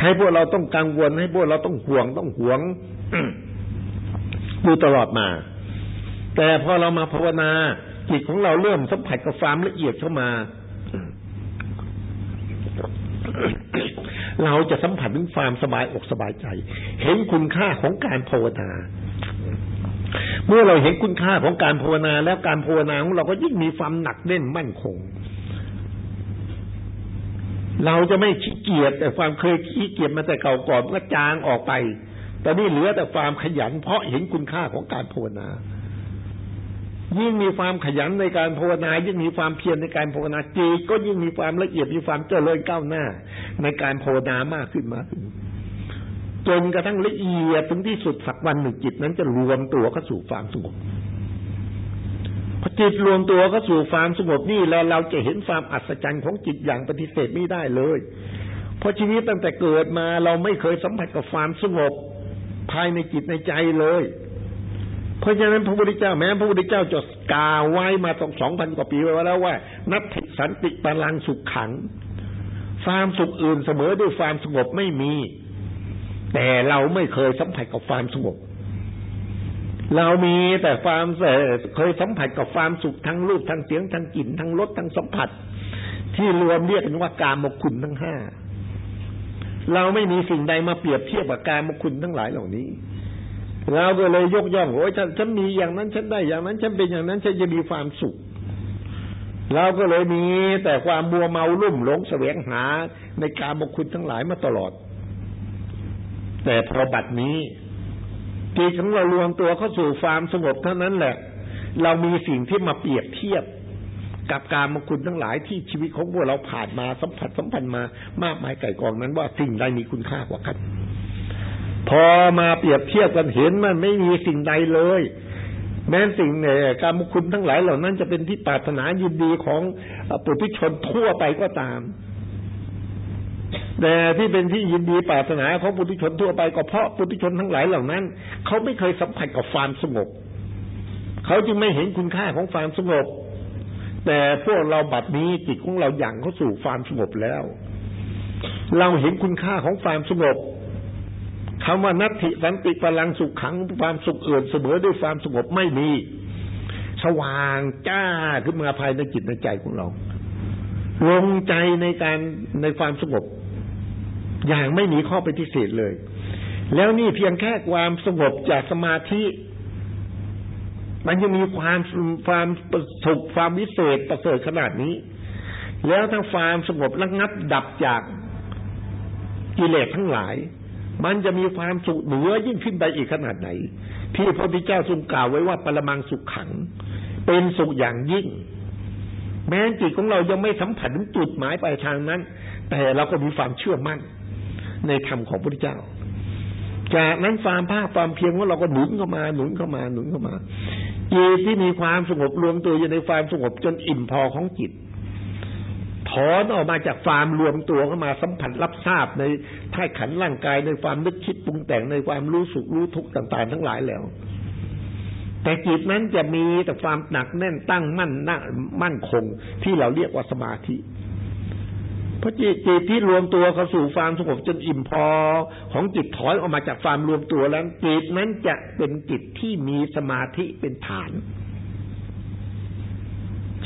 ให้พวกเราต้องกังวลให้พวกเราต้องห่วงต้องหวงอยู่ตลอดมา แต่พอเรามาภาวนา จิตของเราเริ่มสัมผัสกับความละเอียดเข้ามา เราจะสัมผัสถึงความสบายอกสบายใจ เห็นคุณค่าของการภาวนาเมื่อเราเห็นคุณค่าของการภาวนา แล้วการภาวนาของเราก็ยิ่งมีความหนักแน่นมั่นคง เราจะไม่ขี้เกียจแต่ความเคยขี้เกียจมาแต่เก่าก่อนก็จางออกไป ตอนนี้เหลือแต่ความขยันเพราะเห็นคุณค่าของการภาวนา ยิ่งมีความขยันในการภาวนา ยิ่งมีความเพียรในการภาวนาจิตก็ยิ่งมีความละเอียดมีความเจริญก้าวหน้า ในการภาวนามากขึ้นมากขึ้นจนกระทั่งละเอียดถึงที่สุดสักวันหนึ่งจิตนั้นจะรวมตัวเข้าสู่ความสงบพอจิตรวมตัวเข้าสู่ความสงบนี่แล้วเราจะเห็นความอัศจรรย์ของจิตอย่างปฏิเสธไม่ได้เลย เพราะชีวิตตั้งแต่เกิดมาเราไม่เคยสัมผัสกับความสงบภายในจิตในใจเลย ราะฉะนั้นพระพุทธเจ้าแม้พระพุทธเจ้าจะกาไว้มาต้งสองพันกว่าปีไว้แล้วว่า นัตถิสันติพลังสุขขังความสุขอื่นเสมอด้วยความสงบไม่มี แต่เราไม่เคยสัมผัสกับความสงบเรามีแต่ความเคยสัมผัสกับความสุขทั้งรูปทั้งเสียงทั้งกลิ่นทั้งรสทั้งสัมผัส ที่รวมเรียกกันว่าการมคุณทั้งห้าเราไม่มีสิ่งใดมาเปรียบเทียบกับการมคุณทั้งหลายเหล่านี้ เราก็เลยยกย่องโอ้ยฉันฉันมีอย่างนั้นฉันได้อย่างนั้น ฉันเป็นอย่างนั้นฉันจะมีความสุขเราก็เลยมีแต่ความบัวเมาลุ่มหลงแสวงหาในการมคุณทั้งหลายมาตลอด แต่พอบัดนี้จิตของเรารวมตัวเข้าสู่ความสงบเท่านั้นแหละ เรามีสิ่งที่มาเปรียบเทียบกับการมคุณทั้งหลายที่ชีวิตของพวกเราผ่านมาสัมผัสสัมพันธ์มามากมายไก่กองนั้นว่าสิ่งใดมีคุณค่ากว่ากัน พอมาเปรียบเทียบกันเห็นมันไม่มีสิ่งใดเลย แม้สิ่งเนี่ยการมคุณทั้งหลายเหล่านั้นจะเป็นที่ปรารถนายินดีของปุถุชนทั่วไปก็ตาม แต่ที่เป็นที่ยินดีปรารถนาของปุถุชนทั่วไปก็เพราะปุถุชนทั้งหลายเหล่านั้น เขาไม่เคยสัมผัสกับความสงบ เขาจึงไม่เห็นคุณค่าของความสงบ แต่พวกเราบัดนี้จิตของเราอย่างเข้าสู่ความสงบแล้ว เราเห็นคุณค่าของความสงบ คำว่านัตถิสันติพลังสุขขังความสุขเอื่นเสมอด้วยความสงบไม่มี สว่างจ้าขึ้นมาภายในจิตในใจของเรา ลงใจในการในความสงบ อย่างไม่มีข้อปฏิเสธเลย แล้วนี่เพียงแค่ความสงบจากสมาธิ มันยังมีความความสุขความวิเศษประเสริฐขนาดนี้ แล้วทั้งความสงบระงับดับจากกิเลสทั้งหลาย มันจะมีความสุขเหนือยิ่งขึ้นไปอีกขนาดไหน ที่พระพุทธเจ้าทรงกล่าวไว้ว่าปรมังสุขขัง เป็นสุขอย่างยิ่ง แม้จิตของเรายังไม่สัมผัสถึงจุดหมายปลายทางนั้น แต่เราก็มีความเชื่อมั่น ในธรรมของพระพุทธเจ้า จากนั้นความภาคความเพียรของเราก็หนุนเข้ามาหนุนเข้ามาหนุนเข้ามาจิตที่มีความสงบรวมตัวอยู่ในความสงบจนอิ่มพอของจิต ถอนออกมาจากความรวมตัวเข้ามาสัมผัสรับทราบในท่าขันร่างกายในความนึกคิดปรุงแต่งในความรู้สุขรู้ทุกข์ต่าง ๆ ทั้งหลายแล้ว แต่จิตนั้นจะมีแต่ความหนักแน่นตั้งมั่นมั่นคงที่เราเรียกว่าสมาธิเพราะจิตจิตที่รวมตัวเข้าสู่ความสงบจนอิ่มพอ ของจิตถอยออกมาจากความรวมตัวแล้วจิตนั้นจะเป็นจิตที่มีสมาธิเป็นฐาน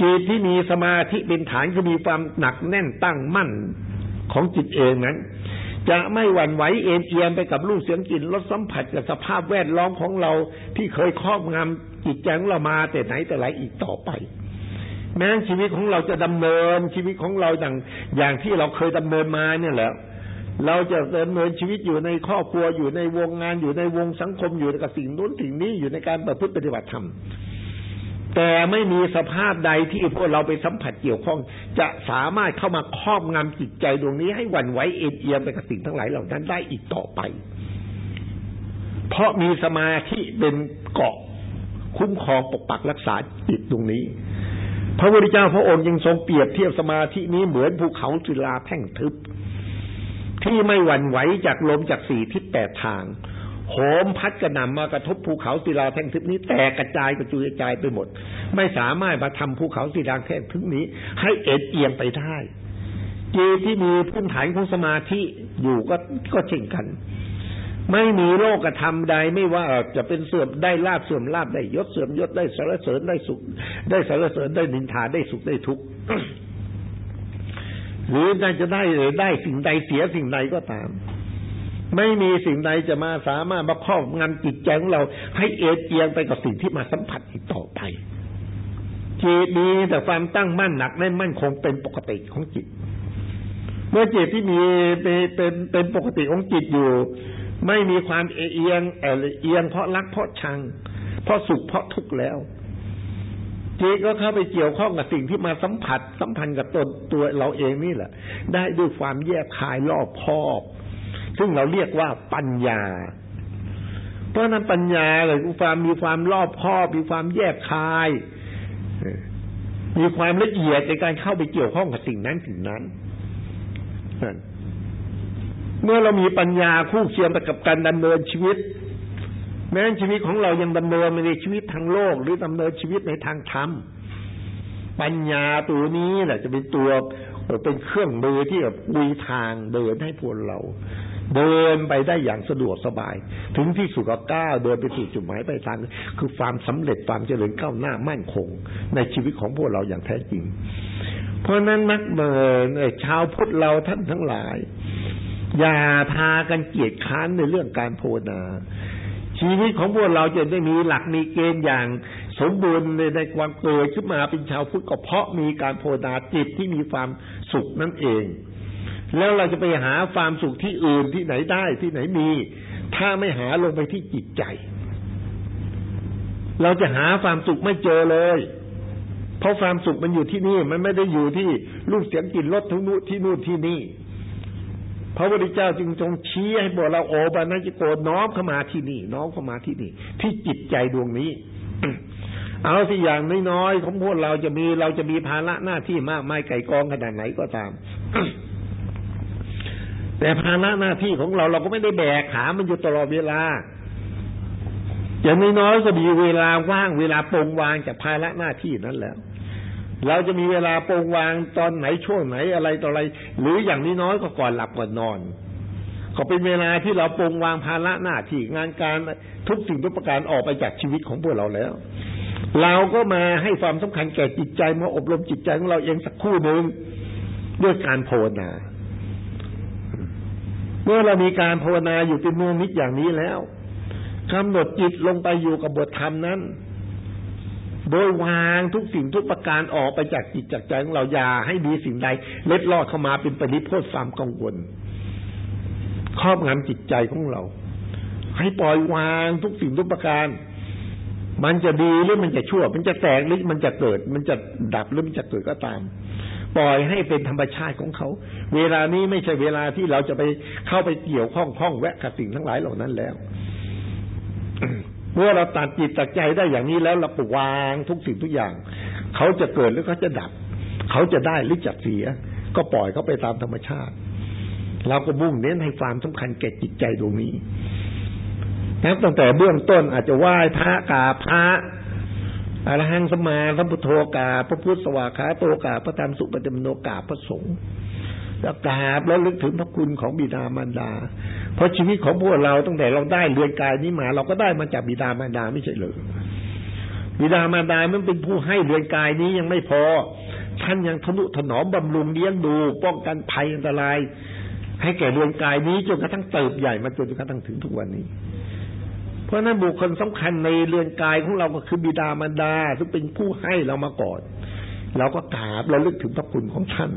จิตที่มีสมาธิเป็นฐานคือมีความหนักแน่นตั้งมั่นของจิตเองนั้น จะไม่หวั่นไหวเอ็นเอียงไปกับรูปเสียงกลิ่นรสสัมผัสกับสภาพแวดล้อมของเราที่เคยครอบงำจิตใจของเรามาแต่ไหนแต่ไรอีกต่อไป แม้ชีวิตของเราจะดำเนินชีวิตของเราอย่างอย่างที่เราเคยดำเนินมาเนี่ยแหละเราจะดำเนินชีวิตอยู่ในครอบครัวอยู่ในวงงานอยู่ในวงสังคมอยู่กับสิ่งนู้นสิ่งนี้อยู่ในการประพฤติปฏิบัติธรรม แต่ไม่มีสภาพใดที่พวกเราไปสัมผัสเกี่ยวข้อง จะสามารถเข้ามาครอบงำจิตใจดวงนี้ให้หวั่นไหวเอ็นเอียงไปกับสิ่งทั้งหลายเหล่านั้นได้อีกต่อไป เพราะมีสมาธิเป็นเกาะคุ้มครองปกปักรักษาจิตตรงนี้ พระพุทธเจ้าพระองค์ยังทรงเปรียบเทียบสมาธินี้เหมือนภูเขาศิลาแท่งทึบ ที่ไม่หวั่นไหวจากลมจากสี่ทิศแปดทาง โหมพัดกระหน่ำมากระทบภูเขาศิลาแท่งทึบนี้ แตกกระจายกระจุยกระจายไปหมด ไม่สามารถมาทำภูเขาศิลาแท่งทึบนี้ ให้เอ็นเอียงไปได้จีที่มีพื้นฐานของสมาธิอยู่ก็ก็เช่นกัน ไม่มีโลกธรรมใดไม่ว่าจะเป็นเสื่อมได้ลาบเสื่อมลาบได้ยศเสื่อมยศได้สารเสริญได้สุข ได้สารเสริญได้นินทาได้สุขได้ทุกข์หรือได้จะได้ได้สิ่งใดเสียสิ่งใดก็ตาม ไม่มีสิ่งใดจะมาสามารถมาครอบงำจิตใจของเรา ให้เอเอียงไปกับสิ่งที่มาสัมผัสอีกต่อไปจิตมีแต่ความตั้งมั่นหนักแน่นมั่นคงเป็นปกติของจิต เมื่อจิตที่มีเป็นเป็นปกติของจิตอยู่ ไม่มีความเอียงเอียงเพราะรักเพราะชัง เพราะสุขเพราะทุกข์แล้วจีก็เข้าไปเกี่ยวข้องกับสิ่งที่มาสัมผัสสัมพันธ์กับตนตัวเราเองนี่แหละ ได้ด้วยความแยกคายรอบคอบ ซึ่งเราเรียกว่าปัญญา เพราะนั้นปัญญาเลยความมีความรอบคอบมีความแยกคาย มีความละเอียดในการเข้าไปเกี่ยวข้องกับสิ่งนั้นสิ่งนั้นเมื่อเรามีปัญญาคู่เคียงไปกับการดำเนินชีวิต แม้ชีวิตของเรายังดำเนินในชีวิตทางโลก หรือดำเนินชีวิตในทางธรรมปัญญาตัวนี้แหละจะเป็นตัวเป็นเครื่องมือที่แบบมีทางเดินให้พวกเรา เดินไปได้อย่างสะดวกสบาย ถึงที่สุดก็ก้าวเดินไปสู่จุดหมายปลายทางคือความสำเร็จความเจริญก้าวหน้ามั่นคง ในชีวิตของพวกเราอย่างแท้จริง เพราะนั้นนักเมินชาวพุทธเราท่านทั้งหลาย อย่าพากันเกียดค้านในเรื่องการภาวนา ชีวิตของพวกเราจะได้มีหลักมีเกณฑ์อย่างสมบูรณ์ในในความเกิดขึ้นมาเป็นชาวพุทธก็เพราะมีการภาวนาจิตที่มีความสุขนั่นเอง แล้วเราจะไปหาความสุขที่อื่นที่ไหนได้ที่ไหนมี ถ้าไม่หาลงไปที่จิตใจ เราจะหาความสุขไม่เจอเลย เพราะความสุขมันอยู่ที่นี่ มันไม่ได้อยู่ที่รูปเสียงกลิ่นรสทุกนู่นที่นู่นที่นี่พระพุทธเจ้าจึงทรงชี้ให้บอกเราโอปานัจิโกน้อมเข้ามาที่นี่ น้อมเข้ามาที่นี่ ที่จิตใจดวงนี้ เอาสิอย่างน้อยๆของพวกเราจะมีเราจะมีภาระหน้าที่มากมายไก่กองขนาดไหนก็ตาม แต่ภาระหน้าที่ของเราเราก็ไม่ได้แบกขามันอยู่ตลอดเวลา อย่างน้อยๆก็มีเวลาว่างเวลาปรงวางจากภาระหน้าที่นั้นแล้ว เราจะมีเวลาปรงวางตอนไหนช่วงไหนอะไรต่ออะไร หรืออย่างน้นอยก็ก่อนหลับก่อนนอนก็เป็นเวลาที่เราปรงวางภาระหน้าที่งานการทุกสิ่งทุกประการออกไปจากชีวิตของพวกเราแล้ว เราก็มาให้ความสำคัญแก่จิตใจมาอบรมจิตใจของเราเองสักคู่หนึ่งด้วยการภาวนา เมื่อเรามีการภาวนาอยู่เป็นเมือนิดอย่างนี้แล้วกำหนดจิตลงไปอยู่กับบทธรรมนั้น โดยวางทุกสิ่งทุกประการออกไปจากจิตจากใจของเราอย่าให้มีสิ่งใด เล็ดลอดเข้ามาเป็นปริพจความกังวลครอบงำจิตใจของเรา ให้ปล่อยวางทุกสิ่งทุกประการ มันจะดีหรือมันจะชั่ว มันจะแตกหรือมันจะเกิด มันจะดับหรือมันจะเกิดก็ตาม ปล่อยให้เป็นธรรมชาติของเขา เวลานี้ไม่ใช่เวลาที่เราจะไปเข้าไปเกี่ยวข้องข้องแวะกับสิ่งทั้งหลายเหล่านั้นแล้ว เมื่อเราตัดจิตตัดใจได้อย่างนี้แล้วเราปวางทุกสิ่งทุกอย่าง เขาจะเกิดหรือเขาจะดับ เขาจะได้หรือจะเสีย ก็ปล่อยเขาไปตามธรรมชาติ เราก็มุ่งเน้นให้ความสำคัญแก่จิตใจตรงนี้นับตั้งแต่เบื้องต้นอาจจะไหว้พระกราพระ อรหังสมาสัมพุทโธกาพระพุทธสวากขาโตกาพระธรรมสุปฏิมโนกาพระสงฆ์แล้วกราบแล้วลึกถึงพระคุณของบิดามารดา เพราะชีวิตของพวกเราตั้งแต่เราได้เรือนกายนี้มา เราก็ได้มาจากบิดามารดาไม่ใช่เลยบิดามารดามันเป็นผู้ให้เรือนกายนี้ยังไม่พอ ท่านยังทนุถนอมบำรุงเลี้ยงดู ป้องกันภัยอันตราย ให้แก่เรือนกายนี้จนกระทั่งเติบใหญ่มาจนกระทั่งถึงทุกวันนี้ เพราะนั้นบุคคลสำคัญในเรือนกายของเราก็คือบิดามารดาซึ่งเป็นผู้ให้เรามาก่อน เราก็กราบและลึกถึงพระคุณของท่าน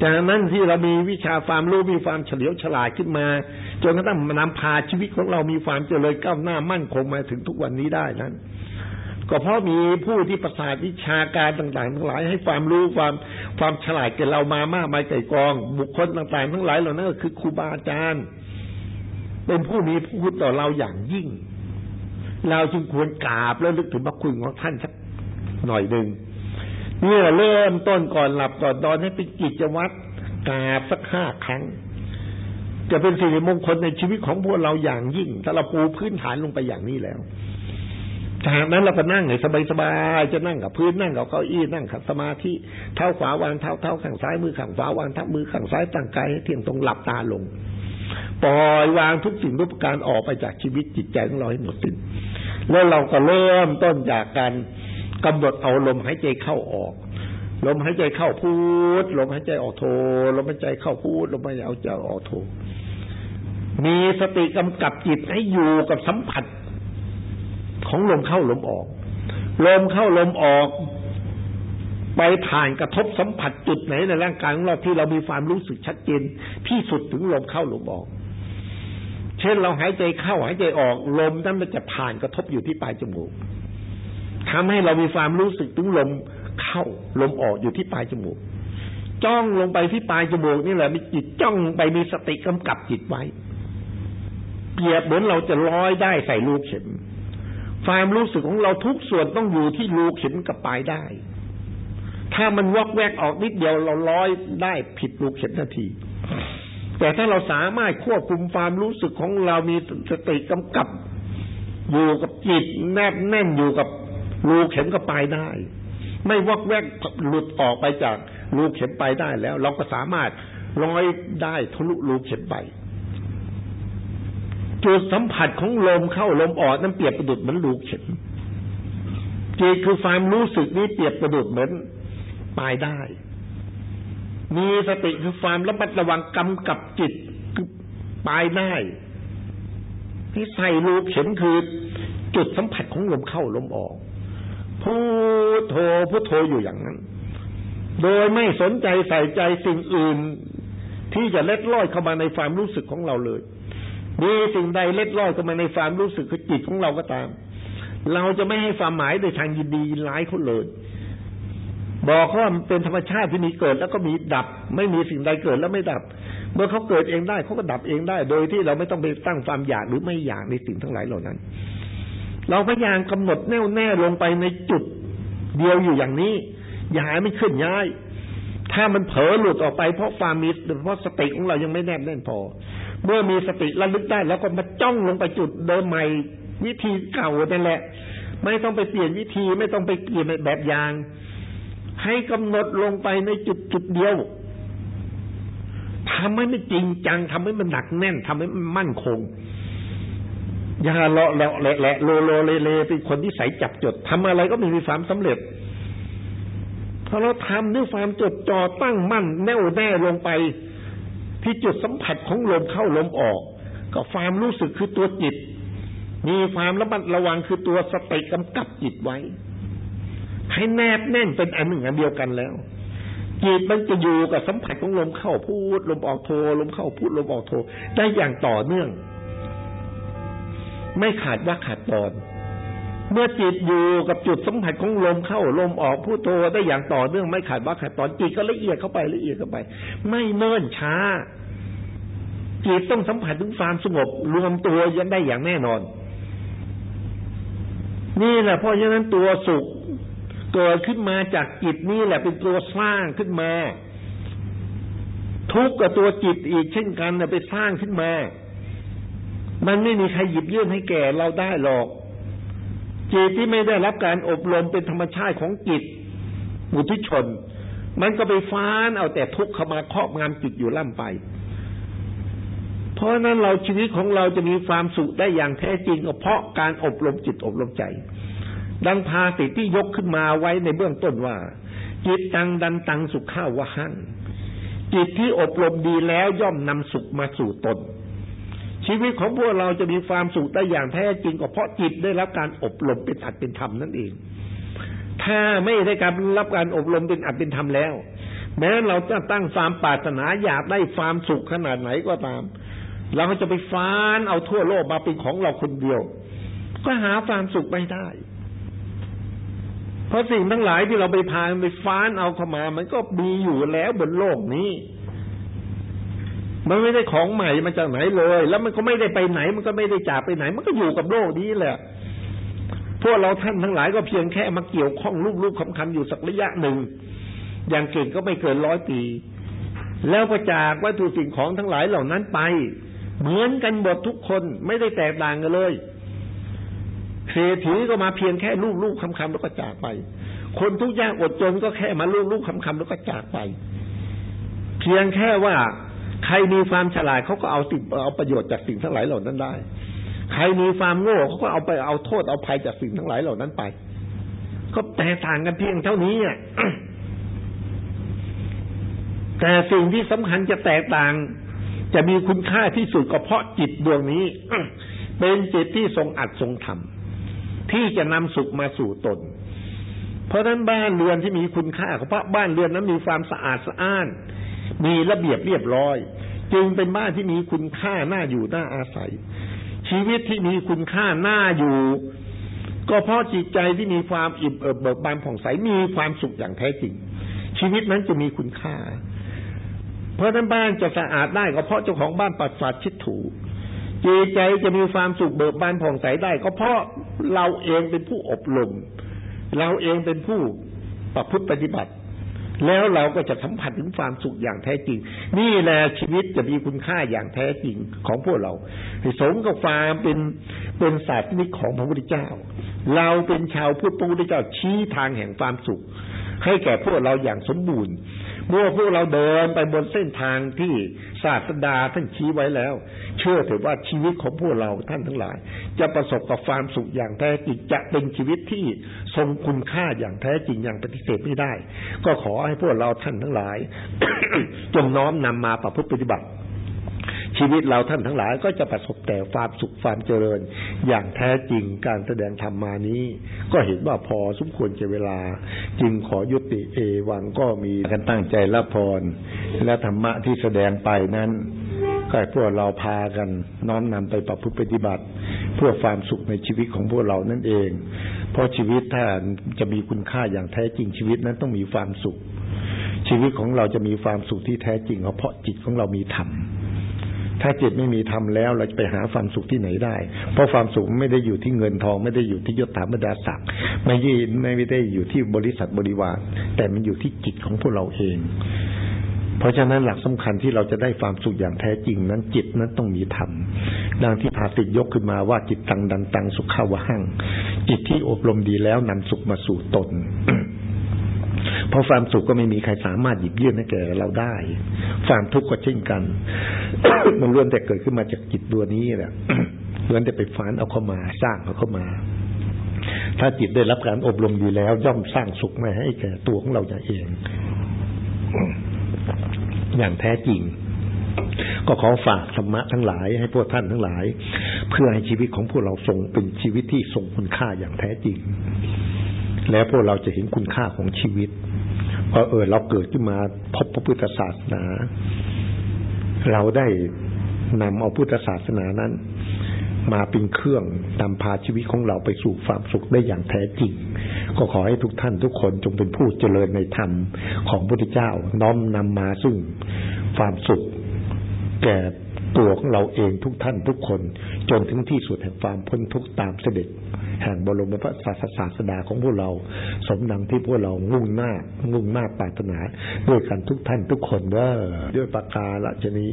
จากนั้นที่เรามีวิชาความรู้มีความเฉลียวฉลาดขึ้นมาจนกระทั่งนำพาชีวิตของเรามีความเจริญก้าวหน้ามั่นคงมาถึงทุกวันนี้ได้นั้น ก็เพราะมีผู้ที่ประสาทวิชาการต่างๆ ทั้งหลาย ให้ความรู้ความความฉลาดแก่เรามามากมายไก่กอง บุคคลต่างๆ ทั้งหลายเหล่านั้นก็คือครูบาอาจารย์ เป็นผู้มีผู้ต่อเราอย่างยิ่ง เราจึงควรกราบแล้วลึกถึงพระคุณของท่านสักหน่อยหนึ่งเนี่เริ่มต้นก่อนหลับก่อนนอนให้เป็นกิจวัตรกราบสักห้าครั้ง จะเป็นสิริมงคลในชีวิตของพวกเราอย่างยิ่ง ถ้าเราปูพื้นฐานลงไปอย่างนี้แล้วจากนั้นเราก็นั่งให้สบายๆจะนั่งกับพื้นนั่งกับเก้าอี้นั่งขัดสมาธิเท้าขวาวางเท้าเท้าข้างซ้ายมือข้างขวาวางทับมือข้างซ้ายตั้งกายให้เที่ยงตรงหลับตาลง ปล่อยวางทุกสิ่งทุกประการออกไปจากชีวิตจิตใจของเราให้หมดสิ้นแล้วเราก็เริ่มต้นจากการกำหนดเอาลมหายใจเข้าออก ลมหายใจเข้าพูดลมหายใจออกโทลมหายใจเข้าพูดลมหายใจเอาใจออกโทมีสติกำกับจิตให้อยู่กับสัมผัส ของลมเข้าลมออก ลมเข้าลมออก ไปผ่านกระทบสัมผัสจุดไหนในร่างกายของเราที่เรามีความรู้สึกชัดเจนที่สุดถึงลมเข้าลมออก ช่นเราหายใจเข้าหายใจออกลมนั้นมันจะผ่านกระทบอยู่ที่ปลายจมูกทำให้เรามีความรู้สึกถึงลมเข้าลมออกอยู่ที่ปลายจมูก จ้องลงไปที่ปลายจมูกนี่แหละมีจิตจ้องไปมีสติกำกับจิตไว้ เปรียบเหมือนเราจะร้อยได้ใส่ลูกเข็มความรู้สึกของเราทุกส่วนต้องอยู่ที่ลูกเข็มกับปลายได้ ถ้ามันวอกแวกออกนิดเดียวเราร้อยได้ผิดลูกเข็มทันที แต่ถ้าเราสามารถควบคุมความรู้สึกของเรามีสติกำกับ อยู่กับจิตแนบแน่นอยู่กับรูเข็มก็ไปได้ ไม่วอกแวกหลุดออกไปจากรูเข็มไปได้แล้ว เราก็สามารถลอยได้ทะลุรูเข็มไปจุดสัมผัสของลมเข้าลมออกนั้นเปรียบประดุดเหมือนรูเข็มจิตคือความรู้สึกนี้เปรียบประดุดเหมือนปลายได้ มีสติคือความระมัดระวังกำกับจิตคือปลายได้ที่ใส่รูเข็มคือ จุดสัมผัสของลมเข้าลมออกพุทโธพุทโธอยู่อย่างนั้น โดยไม่สนใจใส่ใจสิ่งอื่น ที่จะเล็ดลอดเข้ามาในความรู้สึกของเราเลยมีสิ่งใดเล็ดลอดเข้ามาในความรู้สึกคือจิตของเราก็ตาม เราจะไม่ให้ความหมายในทางยินดียินร้ายเขาเลย บอกว่ามันเป็นธรรมชาติที่มีเกิดแล้วก็มีดับ ไม่มีสิ่งใดเกิดแล้วไม่ดับ เมื่อเขาเกิดเองได้เขาก็ดับเองได้ โดยที่เราไม่ต้องไปตั้งความอยากหรือไม่อยากในสิ่งทั้งหลายเหล่านั้น เราพยายามกำหนดแน่วแน่ลงไปในจุดเดียวอยู่อย่างนี้ อย่าให้ไม่ขึ้นย้าย ถ้ามันเผลอหลุดออกไปเพราะความมีเพราะสติของเรายังไม่แน่นแน่นพอ เมื่อมีสติระลึกได้ แล้วก็มาจ้องลงไปจุดเดิมใหม่วิธีเก่านั่นแหละ ไม่ต้องไปเปลี่ยนวิธีไม่ต้องไปเปลี่ยนแบบอย่าง ให้กำหนดลงไปในจุดจุดเดียวทำให้มันจริงจังทำให้มันหนักแน่นทำให้มันมั่นคงอย่าเหลาะเหลาะแหละแหละโลโลเลเลเป็นคนที่ใส่จับจดทำอะไรก็ไม่มีความสำเร็จพอเราทำด้วยความจดจ่อตั้งมั่นแน่วแน่ลงไป ที่จุดสัมผัสของลมเข้าลมออก ก็ความรู้สึกคือตัวจิต มีความระมัดระวังคือตัวสติกำกับจิตไว้ ให้แนบแน่นเป็นอันหนึ่งอันเดียวกันแล้วจิตมันจะอยู่กับสัมผัสของลมเข้าพูด ลมออกโทลมเข้าพูดลมออกโทได้อย่างต่อเนื่อง ไม่ขาดว่าขาดตอน เมื่อจิตอยู่กับจุดสัมผัสของลมเข้าลมออกผู้โตได้อย่างต่อเนื่องไม่ขาดว่าขาดตอนจิตก็ละเอียดเข้าไปละเอียดเข้าไป ไม่เนิ่นช้าจิตต้องสัมผัสถึงความสงบรวมตัวยังได้อย่างแน่นอน นี่แหละเพราะฉะนั้นตัวสุข เกิดขึ้นมาจากจิตนี่แหละเป็นตัวสร้างขึ้นมา ทุกข์กับตัวจิตอีกเช่นกันไปสร้างขึ้นมา มันไม่มีใครหยิบยื่นให้แก่เราได้หรอก จิตที่ไม่ได้รับการอบรมเป็นธรรมชาติของจิตบุตุชน มันก็ไปฟ้านเอาแต่ทุกข์เข้ามาครอบงำจิตอยู่ล่ำไป เพราะนั้นเราชีวิตของเราจะมีความสุขได้อย่างแท้จริงก็เพราะการอบรมจิตอบรมใจ ดังภาสิตที่ยกขึ้นมาไว้ในเบื้องต้นว่า จิตตังดันตังสุขข้าวะหังจิตที่อบรมดีแล้วย่อมนำสุขมาสู่ตน ชีวิตของพวกเราจะมีความสุขได้อย่างแท้จริงก็เพราะจิตได้รับการอบรมเป็นอัตเป็นธรรมนั่นเอง ถ้าไม่ได้การรับการอบรมเป็นอัตเป็นธรรมแล้ว แม้เราจะตั้งความปรารถนาอยากได้ความสุขขนาดไหนก็ตาม เราก็จะไปฟ้านเอาทั่วโลกมาเป็นของเราคนเดียว ก็หาความสุขไม่ได้ ราะสิ่งทั้งหลายที่เราไปพานไปฟ้านเอาเข้ามา มันก็มีอยู่แล้วบนโลกนี้ มันไม่ได้ของใหม่มาจากไหนเลย แล้วมันก็ไม่ได้ไปไหน มันก็ไม่ได้จากไปไหน มันก็อยู่กับโลกนี้แหละพวกเราท่านทั้งหลายก็เพียงแค่มาเกี่ยวข้องลูกๆคำๆอยู่สักระยะหนึ่ง อย่างเก่งก็ไม่เกินร้อยปี แล้วก็จากวัตถุสิ่งของทั้งหลายเหล่านั้นไป เหมือนกันหมดทุกคนไม่ได้แตกต่างกันเลย เศรษฐีก็มาเพียงแค่ลูกลูกคำคำแล้วก็จากไป คนทุกยากอดจนก็แค่มาลูกลูกคำคำแล้วก็จากไป เพียงแค่ว่าใครมีความฉลาดเขาก็เอาสิ่งเอาประโยชน์จากสิ่งทั้งหลายเหล่านั้นได้ ใครมีความโง่เขาก็เอาไปเอาโทษเอาภัยจากสิ่งทั้งหลายเหล่านั้นไป ก็แตกต่างกันเพียงเท่านี้อะแต่สิ่งที่สำคัญจะแตกต่าง จะมีคุณค่าที่สุดก็เพราะจิตดวงนี้ เป็นจิตที่ทรงอัดทรงทำ ที่จะนำสุขมาสู่ตน เพราะนั้นบ้านเรือนที่มีคุณค่าเพราะบ้านเรือนนั้นมีความสะอาดสะอ้าน มีระเบียบเรียบร้อย จึงเป็นบ้านที่มีคุณค่าน่าอยู่น่าอาศัย ชีวิตที่มีคุณค่าน่าอยู่ ก็เพราะจิตใจที่มีความอิ่มเอิบเบิกบานผ่องใสมีความสุขอย่างแท้จริง ชีวิตนั้นจะมีคุณค่า เพราะนั้นบ้านจะสะอาดได้ก็เพราะเจ้าของบ้านปัดฝาดชิดถูจิตใจจะมีความสุขเบิกบานผ่องใสได้ ก็เพราะ เราเองเป็นผู้อบรม เราเองเป็นผู้ประพฤติปฏิบัติ แล้วเราก็จะสัมผัสถึงความสุขอย่างแท้จริง นี่แหละชีวิตจะมีคุณค่าอย่างแท้จริงของพวกเราสมกับความเป็นเป็นศาสนิกของพระพุทธเจ้า เราเป็นชาวพุทธพระพุทธเจ้าชี้ทางแห่งความสุข ให้แก่พวกเราอย่างสมบูรณ์ เมื่อพวกเราเดินไปบนเส้นทางที่ศาสดาท่านชี้ไว้แล้ว เชื่อเถอะว่าชีวิตของพวกเราท่านทั้งหลาย จะประสบกับความสุขอย่างแท้จริงจะเป็นชีวิตที่ทรงคุณค่าอย่างแท้จริงอย่างปฏิเสธไม่ได้ ก็ขอให้พวกเราท่านทั้งหลาย จงน้อมนำมาประพฤติปฏิบัติ ชีวิตเราท่านทั้งหลายก็จะประสบแต่ความสุขความเจริญ อย่างแท้จริงการแสดงธรรมมานี้ ก็เห็นว่าพอสมควรเะเวลา จึงขอยุติเอวังก็มีกันตั้งใจละพร และธรรมะที่แสดงไปนั้นก็ให้พวกเราพากันน้อมนำไปประพฤติปฏิบัติ เพื่อความสุขในชีวิตของพวกเรานั่นเอง เพราะชีวิตถ้าจะมีคุณค่าอย่างแท้จริงชีวิตนั้นต้องมีความสุข ชีวิตของเราจะมีความสุขที่แท้จริงเพราะจิตของเรามีธรรม ถ้าจิตไม่มีธรรมแล้วเราจะไปหาความสุขที่ไหนได้ เพราะความสุขไม่ได้อยู่ที่เงินทอง ไม่ได้อยู่ที่ยศถาบรรดาศักดิ์ไม่ยี่ไม่ได้อยู่ที่บริษัทบริวารแต่มันอยู่ที่จิตของพวกเราเอง เพราะฉะนั้นหลักสำคัญที่เราจะได้ความสุขอย่างแท้จริงนั้นจิตนั้นต้องมีธรรมดังที่พาติยกขึ้นมาว่าจิตตังดันตังสุขาวะหังจิตที่อบรมดีแล้วนำสุขมาสู่ตน เพราะความสุขก็ไม่มีใครสามารถหยิบยื่นให้แก่เราได้ ความทุกข์ก็เช่นกัน มันล้วนแต่เกิดขึ้นมาจากจิตดวงนี้แหละล้วนแต่ไปฝันเอาเข้ามา สร้างเอาเข้ามา ถ้าจิตได้รับการอบรมดีแล้ว ย่อมสร้างสุขมาให้แก่ตัวของเราเอง อย่างแท้จริงก็ขอฝากธรรมะทั้งหลายให้พวกท่านทั้งหลาย เพื่อให้ชีวิตของพวกเราทรงเป็นชีวิตที่ทรงคุณค่าอย่างแท้จริง แล้วพวกเราจะเห็นคุณค่าของชีวิต พราะเออเราเกิดขึ้นมาพบพระพุทธศาสนา เราได้นำเอาพุทธศาสนานั้น มาเป็นเครื่องนำพาชีวิตของเราไปสู่ความสุขได้อย่างแท้จริง ก็ขอให้ทุกท่านทุกคนจงเป็นผู้เจริญในธรรมของพระพุทธเจ้าน้อมนำมาซึ่งความสุขแก่ ตัวของเราเองทุกท่านทุกคน จนถึงที่สุดแห่งความพ้นทุกข์ตามเสด็จ แห่งบรมพระศาสศาสดาของพวกเรา สมดังที่พวกเรามุ่งหน้ามุ่งหน้าปรารถนา ด้วยกันทุกท่านทุกคนเด้อด้วยปากกาละชนี